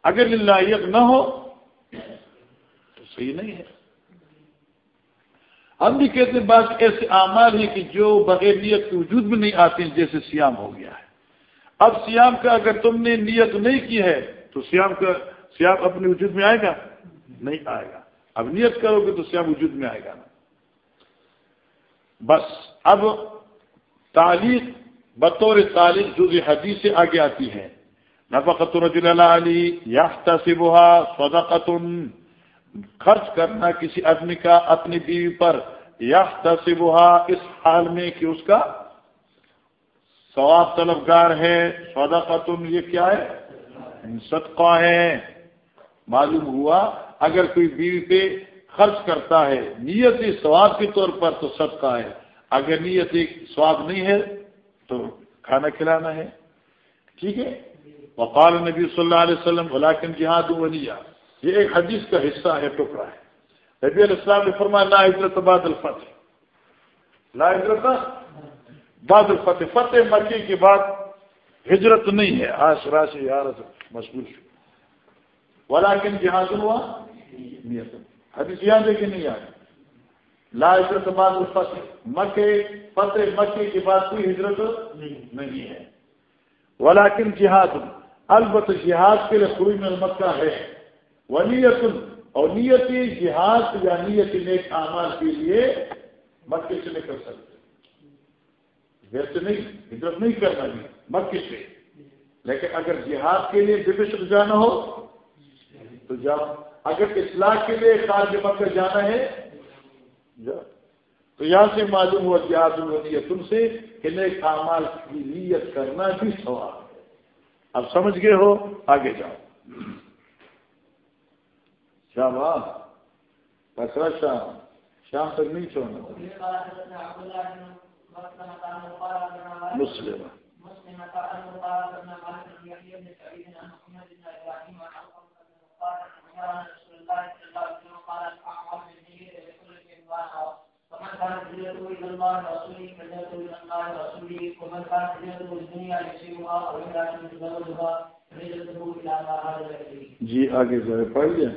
اگر للہیت نہ ہو تو صحیح نہیں ہے۔ ہم بھی کہتے ہیں بعض ایسے اعمال ہیں کہ جو بغیر نیت کے وجود میں نہیں آتے ہیں، جیسے سیام ہو گیا ہے۔ اب سیام کا اگر تم نے نیت نہیں کی ہے تو سیام کا سیام اپنے وجود میں آئے گا؟ نہیں آئے گا۔ اب نیت کرو گے تو سیام وجود میں آئے گا۔ نا بس، اب تعلیق، بطور تعلیق جو حدیث سے آگے آتی ہے۔ نفقت رجل اللہ علی یا صدقت خرچ کرنا کسی آدمی کا اپنی بیوی پر یا اس حال میں کہ اس کا ثواب طلبگار ہے۔ صدقت یہ کیا ہے؟ صدقہ ہے۔ معلوم ہوا، اگر کوئی بیوی پہ خرچ کرتا ہے، نیت ثواب کے طور پر تو صدقہ ہے۔ اگر نیت ثواب نہیں ہے تو کھانا کھلانا ہے۔ ٹھیک ہے؟ وقال نبی صلی اللہ علیہ وسلم ولاکن جہاد ولیا یہ ایک حدیث کا حصہ ہے، ٹکڑا ہے۔ نبی علیہ السلام نے فرمایا، لا عزرت بعد الفتح۔ لا عزرت بعد الفتح۔ فتح مکی کے بعد ہجرت نہیں ہے۔ آش راشی یار مشغول ولاکن جہاد ہوا حدیث یاد ہے کہ نہیں یاد؟ لا عزرت بعد الفتح۔ مکے، فتح مکی کے بعد کوئی ہجرت نہیں ہے۔ ولاکن جہاد البت جہاد کے لیے خروج میں مکہ ہے۔ ونیت اور نیتی جہاد یا نیت نیک اعمال کے لیے مکے سے نہیں کر سکتے۔ ویسے نہیں، ہجرت نہیں کرنا بھی مکے سے۔ لیکن اگر جہاد کے لیے دمشق جانا ہو، تو جاؤ۔ اگر اصلاح کے لیے خارج مکہ جانا ہے تو یہاں سے معلوم ہوا جہاد نیت تم سے کہ نیک اعمال کی نیت کرنا بھی سوال اب سمجھ گئے ہو؟ آگے جاؤ۔ شام پسرا شام شام تک نہیں چھوڑنا مسلم مسلم جی آگے جو ہے پڑھ لیا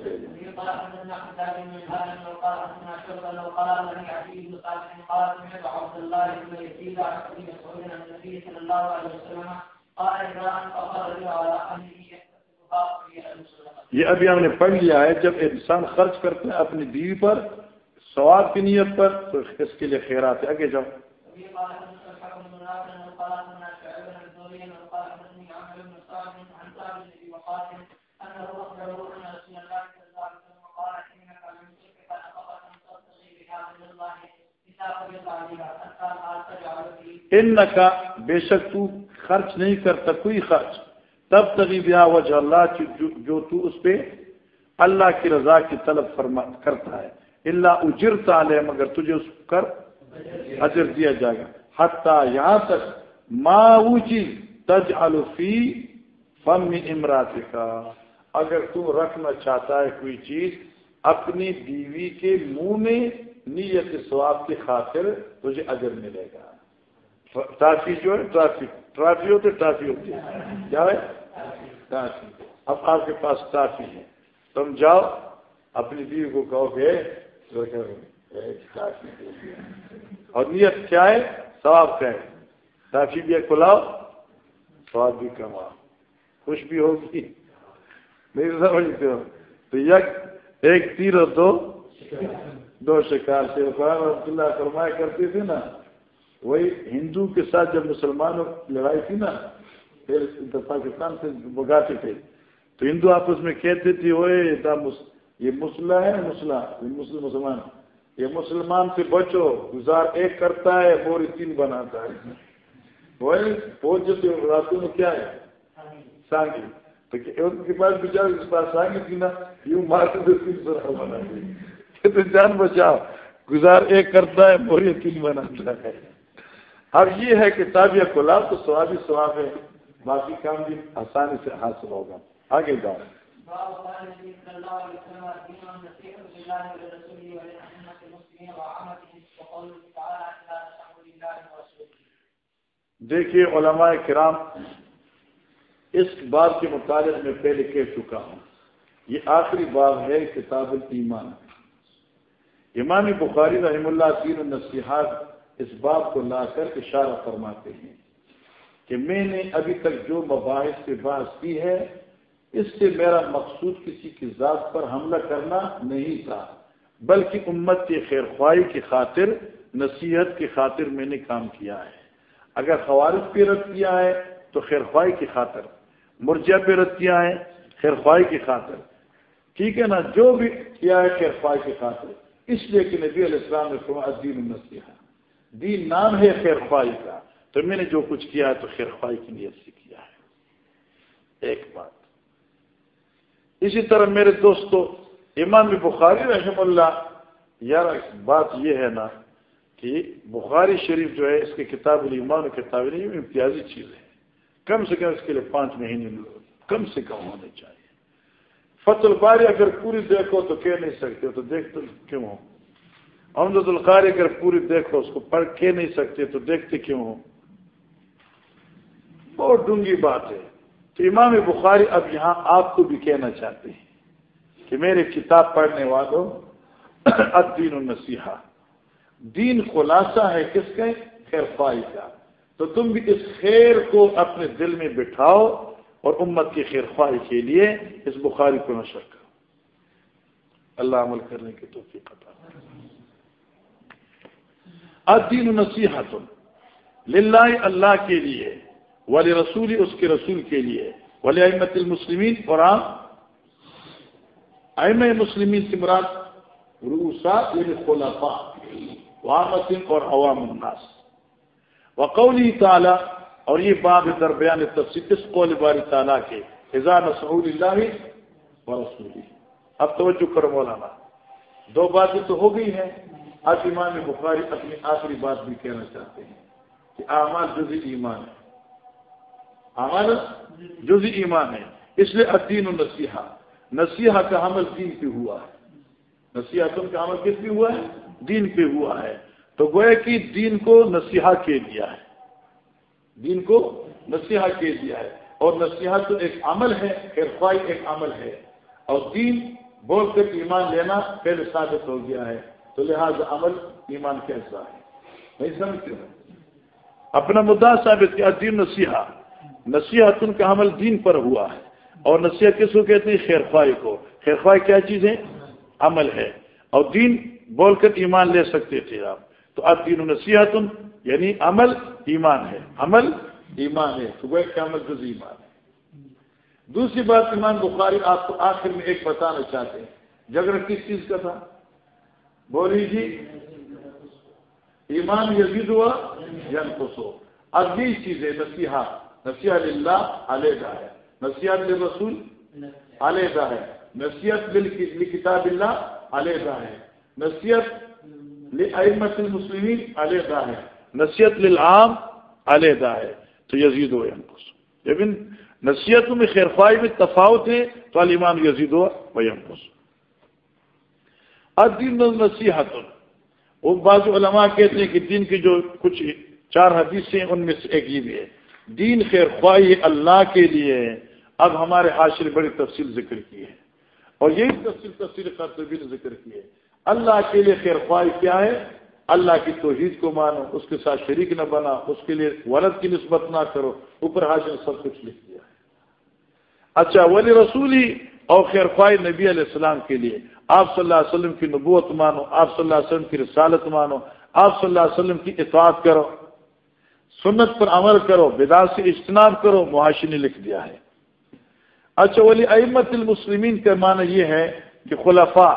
یہ ابھی ہم نے پڑھ لیا ہے جب انسان خرچ کرتے ہیں اپنی بیوی پر سواب کی نیت پر، تو اس کے لیے خیرات ہے آگے جاؤ۔ ان کا بے شک تو خرچ نہیں کرتا کوئی خرچ۔ تب تبھی بیا وجہ اللہ جو تو اس پہ اللہ کی رضا کی طلب فرما، کرتا ہے۔ اللہ اجر تعلیم مگر تجھے اس کر اجر دیا جائے گا۔ حتیٰ یہاں تک، ما اونچی تج الفی فم امرات کا اگر تو رکھنا چاہتا ہے کوئی چیز اپنی بیوی کے منہ میں نیت سواب کی خاطر تجھے اجر ملے گا۔ ٹرافی جو ہے، ٹرافی۔ ٹرافی ہوتے ٹرافی ہوتی ہے۔ کیا ہے؟ ٹرافی۔ اب آپ کے پاس ٹرافی ہے۔ تم جاؤ، اپنی بیوی کو کہو گے اور نیت کیا ہے؟ ثواب کا ہے ٹرافی بھی کھلاؤ سواب بھی کماؤ خوش بھی ہوگی۔ نہیں سمجھتے ہو؟ تو یک، ایک تیر اور دو۔ دو شکار سے۔ رحمۃ اللہ فرمایا کرتے تھے نا، وہی ہندو کے ساتھ جب مسلمانوں لڑائی تھی نا، پھر پاکستان سے بگاتے تھے۔ تو ہندو آپس میں کہتے تھے وہ یہ مسلح ہے مسلح، یہ مسلم مسلمان۔ یہ مسلمان سے بچو، گزار ایک کرتا ہے بوری تین بناتا ہے۔ وہی فوج جو راتوں میں کیا ہے؟ سانگی۔ تو ان کے پاس بچار اس پاس سانگی تھی نا، یوں مارتے تھے تین سو بنا دی۔ تو جان بچاؤ، گزار ایک کرتا ہے بوری تین بناتا ہے۔ اب یہ ہے کہ تابیہ کو کلا تو سوابی سواب ہے، باقی کام بھی آسانی سے حاصل ہوگا۔ آگے جاؤ۔ دیکھیے علماء کرام، اس بات کے متعلق میں پہلے کہہ چکا ہوں۔ یہ آخری باب ہے کتاب الایمان۔ امام بخاری رحم اللہ تین النصیحات اس بات کو لا کر اشارہ فرماتے ہیں کہ میں نے ابھی تک جو مباحث سے بات کی ہے اس سے میرا مقصود کسی کی ذات پر حملہ کرنا نہیں تھا، بلکہ امت کے خیر خواہی کی خاطر، نصیحت کی خاطر میں نے کام کیا ہے۔ اگر خوارج پہ رد کیا ہے تو خیر خواہی کی خاطر مرجا پہ رد کیا ہے خیر خواہی کی خاطر۔ ٹھیک ہے نا، جو بھی کیا ہے خیر خواہی کی خاطر۔ اس لیے کہ نبی علیہ السلام نے فرمایا دین النصیحہ۔ دین نام ہے خیر خواہی کا، تو میں نے جو کچھ کیا ہے تو خیر خواہی کی نیت سے کیا ہے۔ ایک بات۔ اسی طرح میرے دوستو، امام بخاری رحم اللہ، یار بات یہ ہے نا کہ بخاری شریف جو ہے، اس کی کتاب المان کتاب نہیں امتیازی چیز ہے۔ کم سے کم اس کے لیے پانچ مہینے کم سے کم ہونے چاہیے۔ فت الباری اگر پوری دیکھو تو کہہ نہیں سکتے، تو دیکھتے کیوں ہو؟ امداد القاری اگر پوری دیکھو، اس کو پڑھ کے نہیں سکتے، تو دیکھتے کیوں ہو؟ بہت ڈونگی بات ہے۔ تو امام بخاری اب یہاں آپ کو بھی کہنا چاہتے ہیں کہ میرے کتاب پڑھنے والوں، الدین النصیحہ، دین خلاصہ ہے کس کے خیر خواہ کا۔ تو تم بھی اس خیر کو اپنے دل میں بٹھاؤ اور امت کی خیر خواہ کے لیے اس بخاری کو نشر کرو۔ اللہ عمل کرنے کی توفیق عطا الدین نصیحت للہ اللہ کے لیے ولی رسول اس کے رسول کے لیے. ولی احمد المسلمین اور عام ایم مسلمین سمرات روسا یعنی خلافا وامسن اور عوام الناس. وقولی تعالی، اور یہ باب دربیان تفصیل اس قول باری تعالیٰ کے حضان سعود اللہ و رسولی اب توجہ کرو مولانا. دو باتیں تو ہو گئی ہیں. آج امام بخاری اپنی آخری بات بھی کہنا چاہتے ہیں کہ اعمال جزی ایمان ہے. اعمال جزی ایمان ہے۔ اس لیے الدین و نصیحہ نصیحہ کا عمل دین پہ ہوا ہے۔ نصیحت کا عمل کس پہ ہوا ہے؟ دین پہ ہوا ہے۔ تو گویا کہ دین کو نصیحہ کے دیا ہے۔ دین کو نصیحہ کے دیا ہے۔ اور نصیحہ تو ایک عمل ہے خیرخوائی ایک عمل ہے۔ اور دین بول کر ایمان لینا پہلے ثابت ہو گیا ہے۔ تو لہذا عمل ایمان کیسا ہے۔ نہیں سمجھتے اپنا مدعا ثابت کیا دین نصیحہ نصیحت ان کا عمل دین پر ہوا ہے۔ اور نصیحت کس کو کہتے ہیں؟ خیر خواہ کو۔ خیر خواہ کیا چیز ہے؟ عمل ہے۔ اور دین بول کر ایمان لے سکتے تھے آپ۔ تو اب دین نصیحت یعنی عمل ایمان ہے۔ عمل ایمان ہے۔ صبح کا عمل جز ایمان ہے۔ دوسری بات ایمان بخاری آپ کو آخر میں ایک بتانا چاہتے ہیں۔ جگر کس چیز کا تھا؟ بولی جی۔ ایمان یزید ہوا یا خوشو اگلی چیز ہے نصیحہ نصیحہ اللہ علیحدہ ہے۔ نصیحت رسول علیحدہ ہے۔ نصیحت کتاب اللہ علیحدہ ہے۔ نصیحت لمت المسلمین علیحدہ ہے۔ نصیحت للعام علیحدہ ہے۔ تو یزید ہو جب ان نصیحتوں میں خیر خواہ میں تفاوت ہے تو المان یزید ہو ینقص نصیحت۔ وہ بعض علماء کہتے ہیں کہ دین کی جو کچھ چار حدیث ہیں، ان میں سے ایک یہ بھی ہے۔ دین خیر خواہ اللہ کے لیے اب ہمارے حاصل بڑی تفصیل ذکر کی ہے اور یہی تفصیل تفصیل خرطبی نے ذکر کی ہے اللہ کے لیے خیر خواہ کیا ہے اللہ کی توحید کو مانو، اس کے ساتھ شریک نہ بنا، اس کے لیے ولد کی نسبت نہ کرو، اوپر حاصل سب کچھ لکھ دیا ہے۔ اچھا ولی رسولی اور خیر خواہ نبی علیہ السلام کے لیے۔ آپ صلی اللہ علیہ وسلم کی نبوت مانو، آپ صلی اللہ علیہ وسلم کی رسالت مانو، آپ صلی اللہ علیہ وسلم کی اطاعت کرو۔ سنت پر عمل کرو بدا سے اجتناب کرو معاشی نے لکھ دیا ہے۔ اچھا ولی امت المسلمین کا معنی یہ ہے کہ خلفاء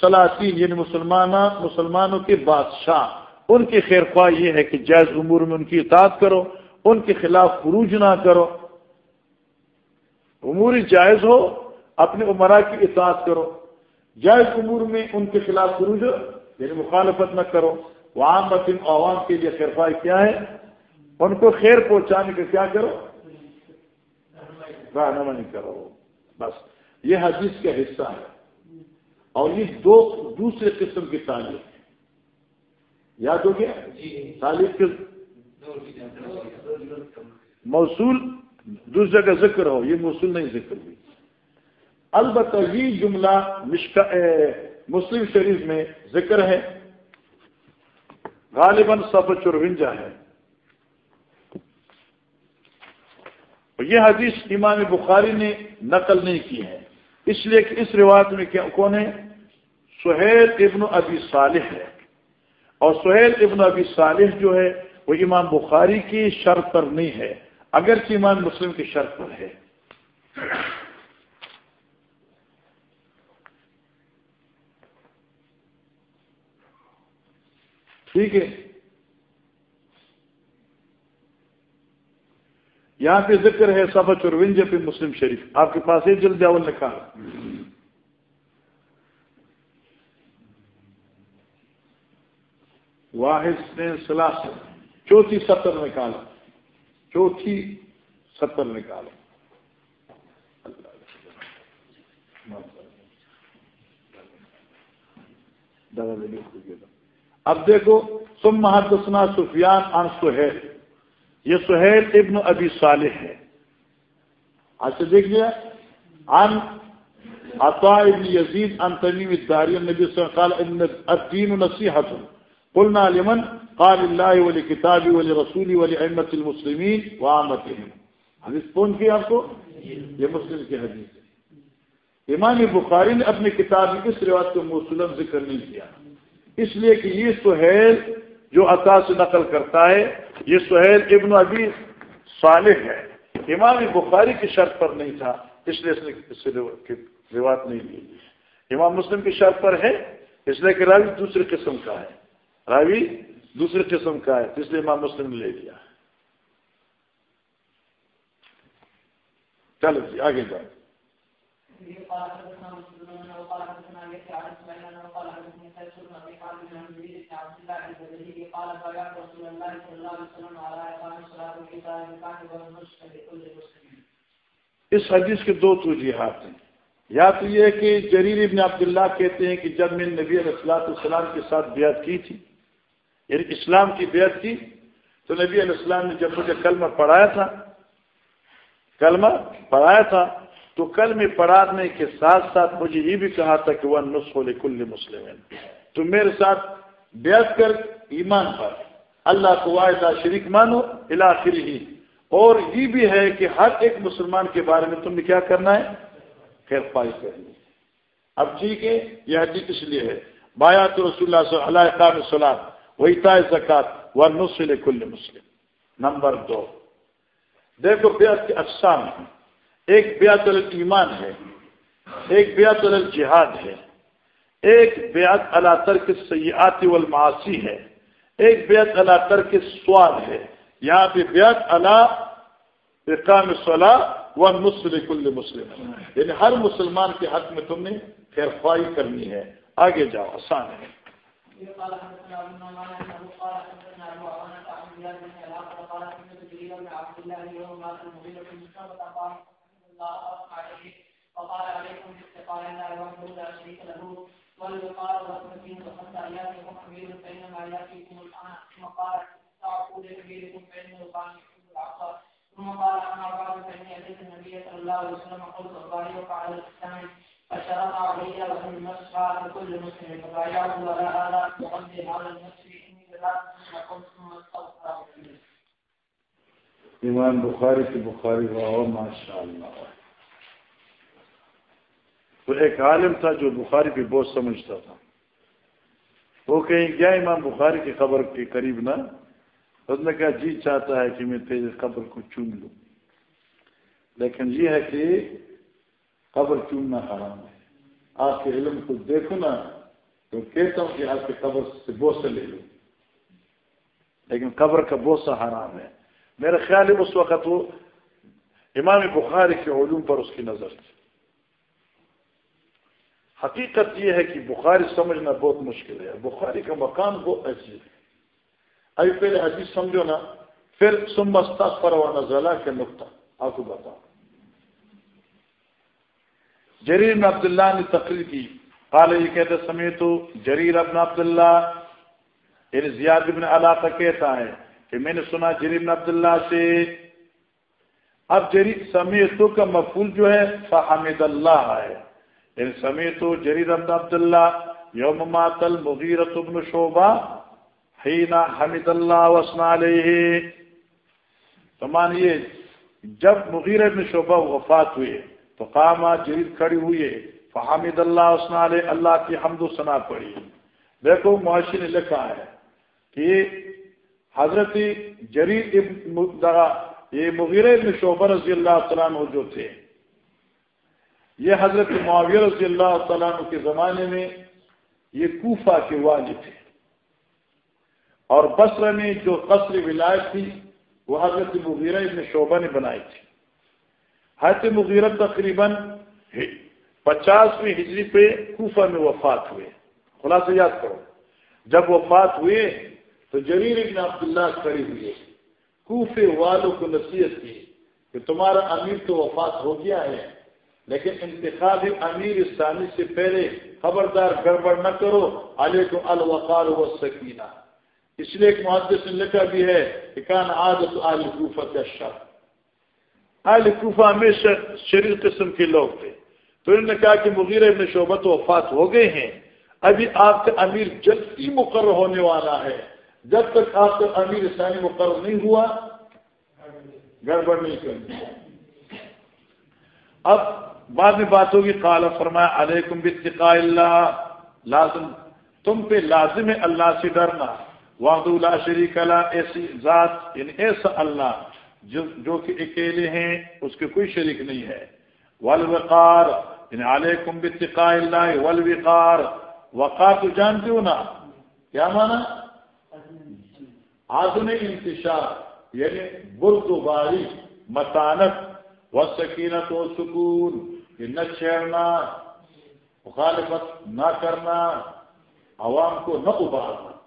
سلاطین یعنی مسلمان مسلمانوں کے بادشاہ، ان کی خیر خواہ یہ ہے کہ جائز امور میں ان کی اطاعت کرو، ان کے خلاف خروج نہ کرو۔ امور جائز ہو، اپنے عمرہ کی اطاعت کرو۔ جائز امور میں ان کے خلاف خروج یعنی مخالفت نہ کرو۔ عام عوام کے لیے خیرفائی کیا ہے؟ ان کو خیر پہنچانے کا کیا کرو؟ رہنمائی کرو۔ بس یہ حدیث کا حصہ ہے۔ اور یہ دو دوسرے قسم کی تعلیم ہے۔ یاد ہو گیا؟ تعلیم کے موصول دوسرے کا ذکر ہو یہ موصول نہیں ذکر ہوئی۔ البتہ یہ جملہ مسلم شریف میں ذکر ہے۔ غالباً سب چروجا ہے۔ یہ حدیث امام بخاری نے نقل نہیں کی ہے۔ اس لیے کہ اس روایت میں کون ہے؟ سہیل ابن ابی صالح ہے۔ اور سہیل ابن ابی صالح جو ہے، وہ امام بخاری کی شرط پر نہیں ہے۔ اگرچہ امام مسلم کی شرط پر ہے۔ ٹھیک ہے؟ یہاں پہ ذکر ہے سب چرونج پہ مسلم شریف۔ آپ کے پاس ہے جلد اول لکھا۔ واحد نے سلاس چوتھی ستر نکالا۔ چوتھی ستر نکالا۔ اب دیکھو سم محدثنا سفیان ان سہیل۔ یہ سہیل ابن ابی صالح ہے۔ آج سے دیکھ لیا۔ ان عطا ابن یزید ان تمیم الداری النبی صلی اللہ علیہ وسلم قال ان الدین نصیحت قلنا لمن؟ قال اللہ ولی کتابی ولی رسولی ولی احمد المسلمین وعامت حدیث کون کی آپ کو؟ یہ مسلم کی حدیث ہے۔ امام بخاری نے اپنی کتاب میں اس روایت کو موصولم ذکر نہیں کیا۔ اس لیے کہ یہ سہیل جو عطا سے نقل کرتا ہے، یہ سہیل ابن ابی صالح ہے۔ امام بخاری کی شرط پر نہیں تھا، اس لیے اس نے روایت نہیں لی امام مسلم کی شرط پر ہے، اس لیے کہ راوی دوسرے قسم کا ہے۔ راوی دوسرے قسم کا ہے، اس لیے امام مسلم نے لے لیا۔ چلو جی آگے جائیں اس حدیث کے دو توجیحات ہیں۔ یا تو یہ کہ جریر ابن عبداللہ کہتے ہیں کہ جب میں نبی علیہ السلاۃ السلام کے ساتھ بیعت کی تھی یعنی اسلام کی بیعت کی، تو نبی علیہ السلام نے جب مجھے کلمہ پڑھایا تھا، کلمہ پڑھایا تھا تو کلمہ پڑھانے کے ساتھ ساتھ مجھے یہ بھی کہا تھا کہ وہ نسخ کل مسلم تو میرے ساتھ بیعت کر ایمان پر۔ اللہ کو واحدہ شریک مانو علاقر ہی اور یہ بھی ہے کہ ہر ایک مسلمان کے بارے میں تم نے کیا کرنا ہے؟ خیر پائی کرنی اب ٹھیک ہے، یہ حدیث اس لیے ہے۔ بایا تو رسول اللہ صلی اللہ علیہ وسلم وہی زکات و نسل کل مسلم۔ نمبر دو۔ دیکھو بیعت کے اقسام ہیں۔ ایک بیعت الایمان ہے ایک بیعت الجہاد ہے ایک بیعت اللہ ترک سیاحتی والمعاصی ہے ایک بیعت اللہ ترک سوال ہے یہاں پہ بیعت اللہ اقام صلاح و نسل کل مسلم یعنی ہر مسلمان کے حق میں تم نے خیر خواہی کرنی ہے آگے جاؤ آسان ہے قال الله عليه فقال عليكم باستقال الله وحده لا شريك له، والوقار والمتين وحتى ياتيكم امير فانما ياتيكم الان ثم قال تعقوا لكبيركم فانه كان يحب العصا ثم قال اما بعد فاني اتيت النبي صلى الله عليه وسلم قلت الله وقع الاسلام فشرط علي وأن المسح لكل مسلم فبايعه ولا هذا مقدم على المسح إني لا ثم ثم استغفر ایمان بخاری کی بخاری ہوا ماشاء اللہ تو ایک عالم تھا جو بخاری پہ بہت سمجھتا تھا۔ وہ کہیں گیا امام بخاری کی خبر کے قریب نہ اس نے کہا جی چاہتا ہے کہ میں تیز قبر کو چوم لوں۔ لیکن یہ ہے کہ قبر چوننا حرام ہے۔ آپ کے علم کو دیکھو نا تو کہتا ہوں کہ آپ کے قبر سے بوسہ لے لو۔ لیکن قبر کا بوسہ حرام ہے۔ میرا خیال ہے اس وقت وہ امام بخاری کے علوم پر اس کی نظر تھی۔ حقیقت یہ ہے کہ بخاری سمجھنا بہت مشکل ہے۔ بخاری کا مقام بہت عجیب ہے۔ ابھی پہلے حدیث سمجھو نا، پھر سمستا پروانہ ضلع کے نقطہ۔ آپ کو بتاؤ جریر بن عبداللہ نے تقریر کی۔ قال، یہ کہتے سمیت جریر ابن عبداللہ یعنی زیاد ابن علاقہ کہتا ہے۔ کہ میں نے سنا جریر بن عبداللہ سے، اب جری سمیتو کا مفول جو ہے، فحمد اللہ ہے۔ یعنی سمیتو جریر ابن عبداللہ، یوم ماتل مغیرت ابن شعبہ حینا حمد اللہ وسنا علیہ۔ تو مانیے جب مغیر ابن شعبہ وفات ہوئے، تو قامہ جرید کھڑی ہوئی فحمد اللہ وسنا علیہ، اللہ کی حمد و ثنا پڑی۔ دیکھو، معاشی نے لکھا ہے کہ حضرت جرید یہ مغیر ابن شعبہ رضی اللہ تعالیٰ عنہ جو تھے، یہ حضرت معاویہ رضی اللہ تعالیٰ عنہ کے زمانے میں یہ کوفہ کے والد تھے۔ اور بصر میں جو قصر ولایت تھی، وہ حضرت مغیرہ ابن شعبہ نے بنائی تھی۔ حضرت مغیرہ تقریباً پچاسویں ہجری پہ کوفہ میں وفات ہوئے۔ خلاصہ یاد کرو، جب وفات ہوئے تو جریر ابن عبداللہ کھڑی ہوئے کوفے والوں کو نصیحت کی کہ تمہارا امیر تو وفات ہو گیا ہے، لیکن انتخاب امیر ثانی سے پہلے خبردار گڑبڑ نہ کرو۔ علیکم الوقار و سکینہ اس لیے ایک محدث نے لکھا بھی ہے کہ کان عادت آل کوفہ کا شر۔ آل کوفہ ہمیشہ شریر قسم کے لوگ تھے۔ تو انہوں نے کہا کہ مغیر ابن شعبت وفات ہو گئے ہیں۔ ابھی آپ کا امیر جلد ہی مقرر ہونے والا ہے۔ جب تک آپ کا امیر ثانی مقرر نہیں ہوا، گڑبڑ نہیں کرنی۔ اب بعد میں بات ہوگی، قال فرمایا، علیکم بتقاء اللہ، لازم، تم پہ لازم ہے اللہ سے ڈرنا۔ وحد اللہ شریک اللہ ایسی ذات یعنی ایسا اللہ، جو جو کہ اکیلے ہیں، اس کے کوئی شریک نہیں ہے۔ والوقار یعنی علیکم بتقاء اللہ، والوقار۔ وقار تو جانتے ہو نا، کیا مانا آدمی انتشار یعنی برد و باری، متانت و سکینت و سکون نہ چھیڑنا، مخالفت نہ کرنا، عوام کو نہ ابارنا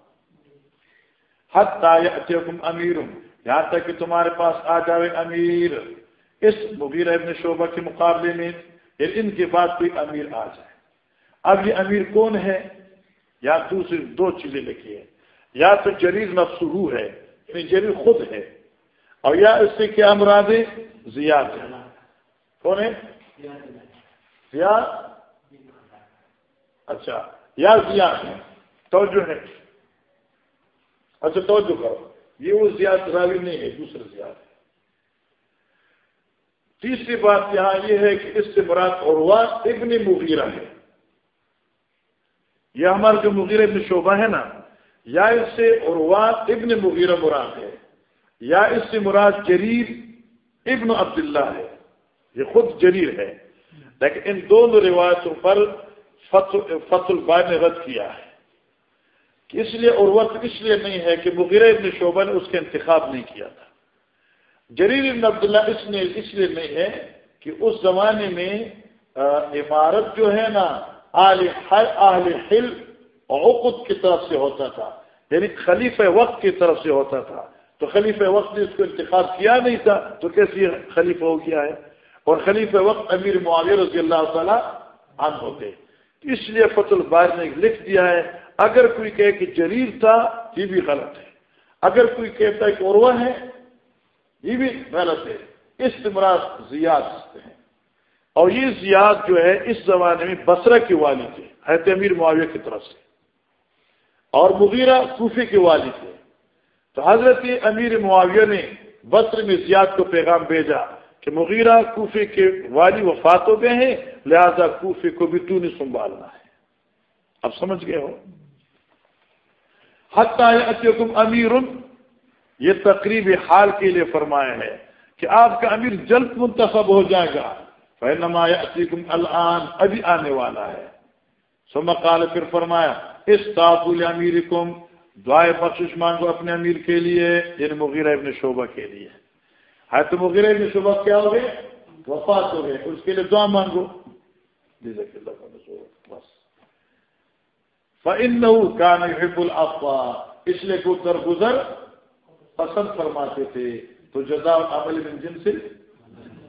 حد تاحم امیر، یہاں تک کہ تمہارے پاس آ جاوے امیر۔ اس مغیر ابن شعبہ کے مقابلے میں ان کے بعد کوئی امیر آ جائے۔ اب یہ امیر کون ہے؟ یا دوسری دو چیزیں لکھی ہیں۔ یا تو جریر نفسو ہے یعنی جریر خود ہے۔ اور یا اس سے کیا مراد ہے؟ زیاد ہے۔ کون ہے؟ زیاد؟ اچھا یا زیاد ہے۔ توجہ ہے۔ اچھا توجہ کرو۔ یہ وہ زیاد راوی نہیں ہے، دوسرا زیاد ہے۔ تیسری بات یہاں یہ ہے کہ اس سے مراد اور ابن مغیرہ ہے۔ یہ ہمارا جو مغیر ابن شعبہ ہے نا یا اس سے عروات ابن مغیرہ مراد ہے، یا اس سے مراد جریر ابن عبداللہ ہے۔ یہ خود جریر ہے۔ لیکن ان دونوں روایتوں پر فت البار نے رد کیا ہے۔ کہ اس لیے عروت اس لیے نہیں ہے کہ مغیر ابن شعبہ نے اس کا انتخاب نہیں کیا تھا۔ جریر ابن عبداللہ اس لیے اس لیے نہیں ہے کہ اس زمانے میں عمارت جو ہے نا آل حل عقد کی طرف سے ہوتا تھا یعنی خلیف وقت کی طرف سے ہوتا تھا۔ تو خلیف وقت نے اس کو انتخاب کیا نہیں تھا، تو کیسے خلیفہ ہو گیا ہے؟ اور خلیف وقت امیر معاویہ رضی اللہ تعالیٰ عام ہوتے اس لیے فت البار نے لکھ دیا ہے، اگر کوئی کہے کہ جریر تھا، یہ بھی غلط ہے۔ اگر کوئی کہتا ہے کہ عروہ ہے، یہ بھی غلط ہے۔ اس مراد زیاد ہیں۔ اور یہ زیاد جو ہے، اس زمانے میں بسرا کی والی تھے حید امیر معاویہ کی طرف سے۔ اور مغیرہ صوفی کے والد تھے تو حضرت امیر معاویہ نے بصر میں زیاد کو پیغام بھیجا کہ مغیرہ کوفے کے والی وفات ہو گئے ہیں، لہذا کوفے کو بھی تو نے سنبھالنا ہے۔ اب سمجھ گئے ہو؟ حتم امیر، یہ تقریب حال کے لیے فرمایا ہے کہ آپ کا امیر جلد منتخب ہو جائے گا۔ فنما عتیقم الان، ابھی آنے والا ہے۔ سمقال پھر فرمایا اس تعبل امیر کم دعائے بخش مانگو اپنے امیر کے لیے یعنی مغیرہ ابن شعبہ کے لیے. ہے تو مغیرہ ابن شعبہ کیا ہو گئے؟ وفات ہو گئے. اس کے لیے دعا مانگو. بس. فن کا نحب الافواہ اس لیے کہ درگزر پسند فرماتے تھے. تو جزا عمل من جن سے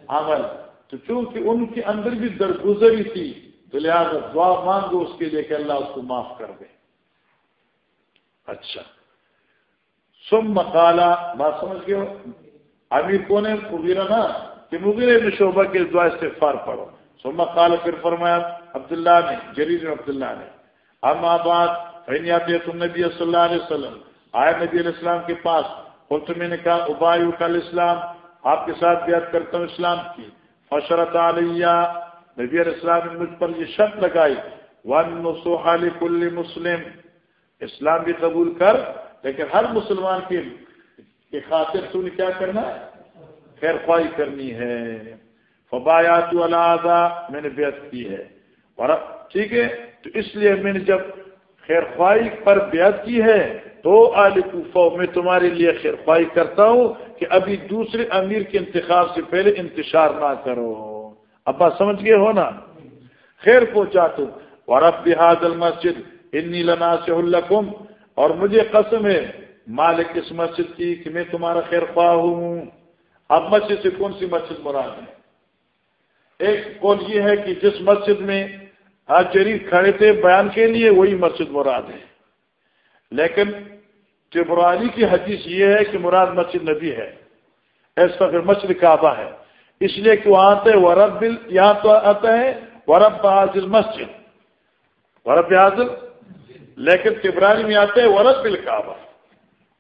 عمل تو چونکہ ان کے اندر بھی درگزری تھی تو لہٰذا دعا مانگو اس کے لیے کہ اللہ اس کو معاف کر دے۔ اچھا۔ سم مکالا بات سمجھ گئے امیر کون ہے؟ مغیرہ نا؟ کہ مغیر میں شعبہ کے دعا استغفار پڑھو۔ سم مکالا پھر فرمایا، عبداللہ نے، جریر عبداللہ نے ہم آباد فینیاتی تم نبی صلی اللہ علیہ وسلم۔ آئے نبی علیہ السلام کے پاس اور تمہیں نے کہا ابایو کل اسلام آپ کے ساتھ بیعت کرتا ہوں اسلام کی۔ فشرت علیہ نبی علیہ السلام نے مجھ پر یہ شرط لگائی ون نسوحال کل مسلم۔ اسلام بھی قبول کر، لیکن ہر مسلمان کی خاطر تو نے کیا کرنا ہے؟ خیر خواہی کرنی ہے۔ فبایات اللہ میں نے بیعت کی ہے۔ اور ٹھیک ہے، تو اس لیے میں نے جب خیر خواہی پر بیعت کی ہے تو آل کوفہ میں تمہارے لیے خیر خواہی کرتا ہوں کہ ابھی دوسرے امیر کے انتخاب سے پہلے انتشار نہ کرو۔ ابا سمجھ گئے ہو نا؟ خیر پہنچا تم۔ اور اب بحاد المسجد، انی لنا سے اور مجھے قسم ہے، مالک اس مسجد کی کہ میں تمہارا خیر خواہ ہوں۔ اب مسجد سے کون سی مسجد مراد ہے؟ ایک کون یہ ہے کہ جس مسجد میں آج شریف کھڑے تھے، بیان کے لیے وہی مسجد مراد ہے۔ لیکن چبرانی کی حدیث یہ ہے کہ مراد مسجد نبی ہے۔ ایسا پھر مسجد کعبہ ہے۔ اس لیے کہ وہاں آتے ورب بل یہاں تو آتا ہے ورب حاضل مسجد۔ ورب حاضل لیکن چبرانی میں آتے ہیں ورب بل کعبہ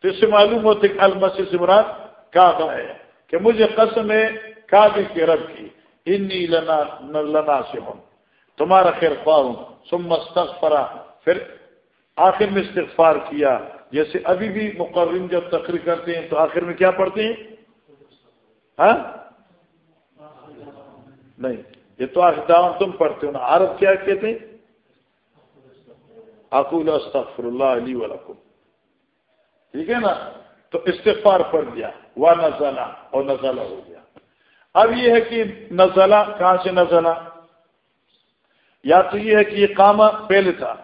تو اس سے معلوم ہوتے کہ المسجد سے مراد کعبہ ہے۔ کہ مجھے قسم ہے، کعبے کے رب کی۔ انی لنا لنا سے ہوں تمہارا خیر خواہ ہوں۔ سم مستغفرا پھر آخر میں استغفار کیا۔ جیسے ابھی بھی مقرر جب تقریر کرتے ہیں، تو آخر میں کیا پڑھتے ہیں؟ ہاں؟ نہیں، یہ تو آخر تم پڑھتے ہو نا۔ عرب کیا کہتے ہیں؟ اقول استغفر اللہ علی ولکم ٹھیک ہے نا؟ تو استغفار پڑھ دیا وہ نزلہ اور نزلہ ہو گیا۔ اب یہ ہے کہ نزلہ، کہاں سے نزلہ؟ یا تو یہ ہے کہ یہ کاما پہلے تھا۔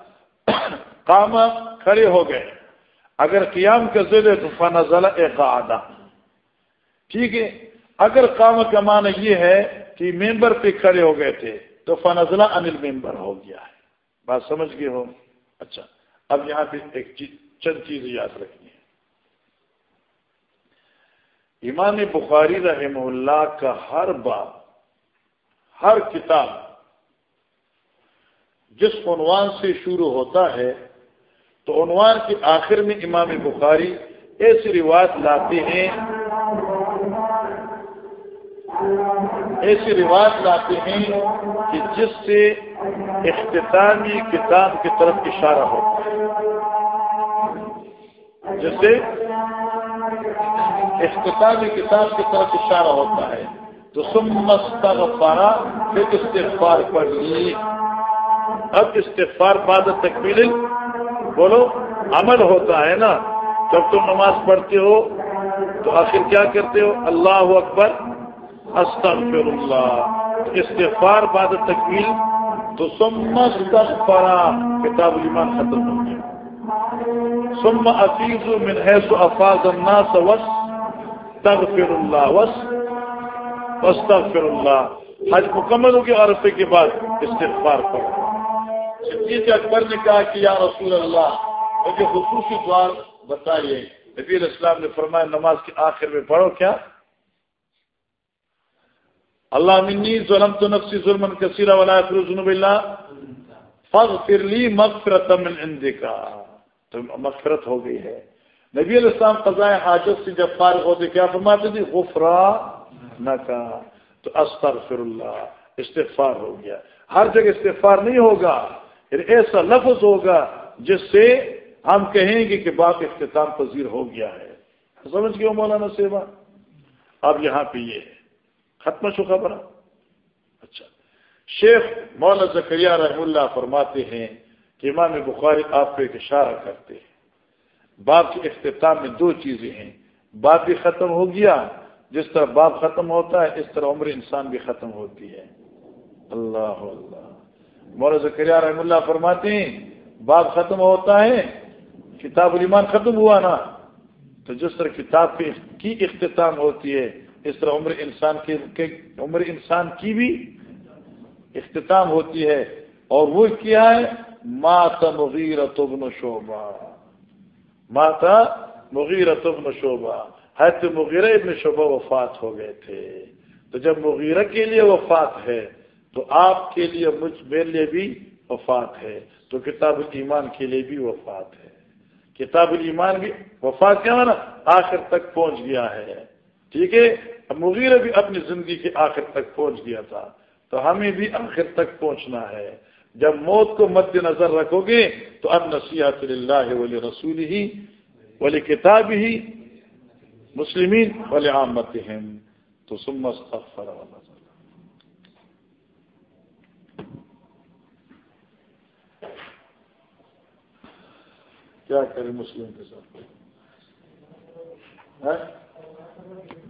کاما کھڑے ہو گئے۔ اگر قیام کا ذریعے تو فن ضلع ایک آدھا ٹھیک ہے؟ اگر کام کا معنی یہ ہے کہ ممبر پہ کھڑے ہو گئے تھے، تو فن ضلع انل ممبر ہو گیا ہے۔ بات سمجھ گئے ہو اچھا اب یہاں پہ ایک چیز چند چیز یاد رکھنی ہے۔ امام بخاری رحمہ اللہ کا ہر باب، ہر کتاب جس عنوان سے شروع ہوتا ہے، تو عنوان کے آخر میں امام بخاری ایسی روایت لاتے ہیں۔ ایسی روایت لاتے ہیں کہ جس سے اختتامی کتاب کی طرف اشارہ ہوتا ہے جس سے اختتامی کتاب کی طرف اشارہ ہوتا ہے۔ تو سم مستغفارہ پھر استغفار پڑھ لی اب استغفار بعد تکمیل بولو، عمل ہوتا ہے نا۔ جب تم نماز پڑھتے ہو تو آخر کیا کرتے ہو؟ اللہ اکبر استغفر اللہ استغفار بعد تکمیل تو سم استغفرا کتاب ایمان ختم ہو گیا. سم عفیظ من حیث افاظ الناس وس. تغفر اللہ وس. استغفر اللہ حج مکمل ہو گیا عرفے کے بعد استغفار کرو صدیق اکبر نے کہا کہ یا رسول اللہ، مجھے خصوصی دعا بتائیے. نبی السلام نے فرمایا، نماز کے آخر میں پڑھو کیا؟ اللہ منی ظلم تو نفسی ظلم کثیرہ ولا ظلم اللہ فغفر لی مغفرت من عندکا تو مغفرت ہو گئی ہے. نبی علیہ السلام قضاء حاجت سے جب فارغ ہوتے کیا فرماتے تھے؟ غفرا نہ کہا تو استغفر اللہ استغفار ہو گیا. ہر جگہ استغفار نہیں ہوگا. پھر ایسا لفظ ہوگا جس سے ہم کہیں گے کہ باپ اختتام پذیر ہو گیا ہے. سمجھ گئے مولانا سیوا اب یہاں پہ یہ ہے. ختم شو خبر اچھا. شیخ مولانا زکریہ رحم اللہ فرماتے ہیں کہ امام بخاری آپ کو ایک اشارہ کرتے ہیں. باپ کے اختتام میں دو چیزیں ہیں. باپ بھی ختم ہو گیا، جس طرح باپ ختم ہوتا ہے، اس طرح عمر انسان بھی ختم ہوتی ہے. اللہ اللہ. مولا زکریہ رحم اللہ فرماتے ہیں، باب ختم ہوتا ہے، کتاب الایمان ختم ہوا نا؟ تو جس طرح کتاب کی اختتام ہوتی ہے اس طرح عمر انسان کی عمر انسان کی بھی اختتام ہوتی ہے اور وہ کیا ہے؟ ماتا مغیر تبن شعبہ۔ ماتا مغیر تبن شعبہ۔ ہے تو مغیرہ ابن شعبہ وفات ہو گئے تھے۔ تو جب مغیرہ کے لیے وفات ہے، تو آپ کے لیے، مجھ، میرے لیے بھی وفات ہے۔ تو کتاب الایمان کے لیے بھی وفات ہے۔ کتاب الایمان بھی وفات کیا نا آخر تک پہنچ گیا ہے۔ ٹھیک ہے؟ اب مغیرہ بھی اپنی زندگی کے آخر تک پہنچ گیا تھا، تو ہمیں بھی آخر تک پہنچنا ہے۔ جب موت کو مد نظر رکھو گے، تو اب نصیحت اللہ ولی رسول ہی ولی کتاب ہی مسلمین ولی عامت تو سمس کیا کریں مسلم کے ساتھ؟ ہاں؟ ہاں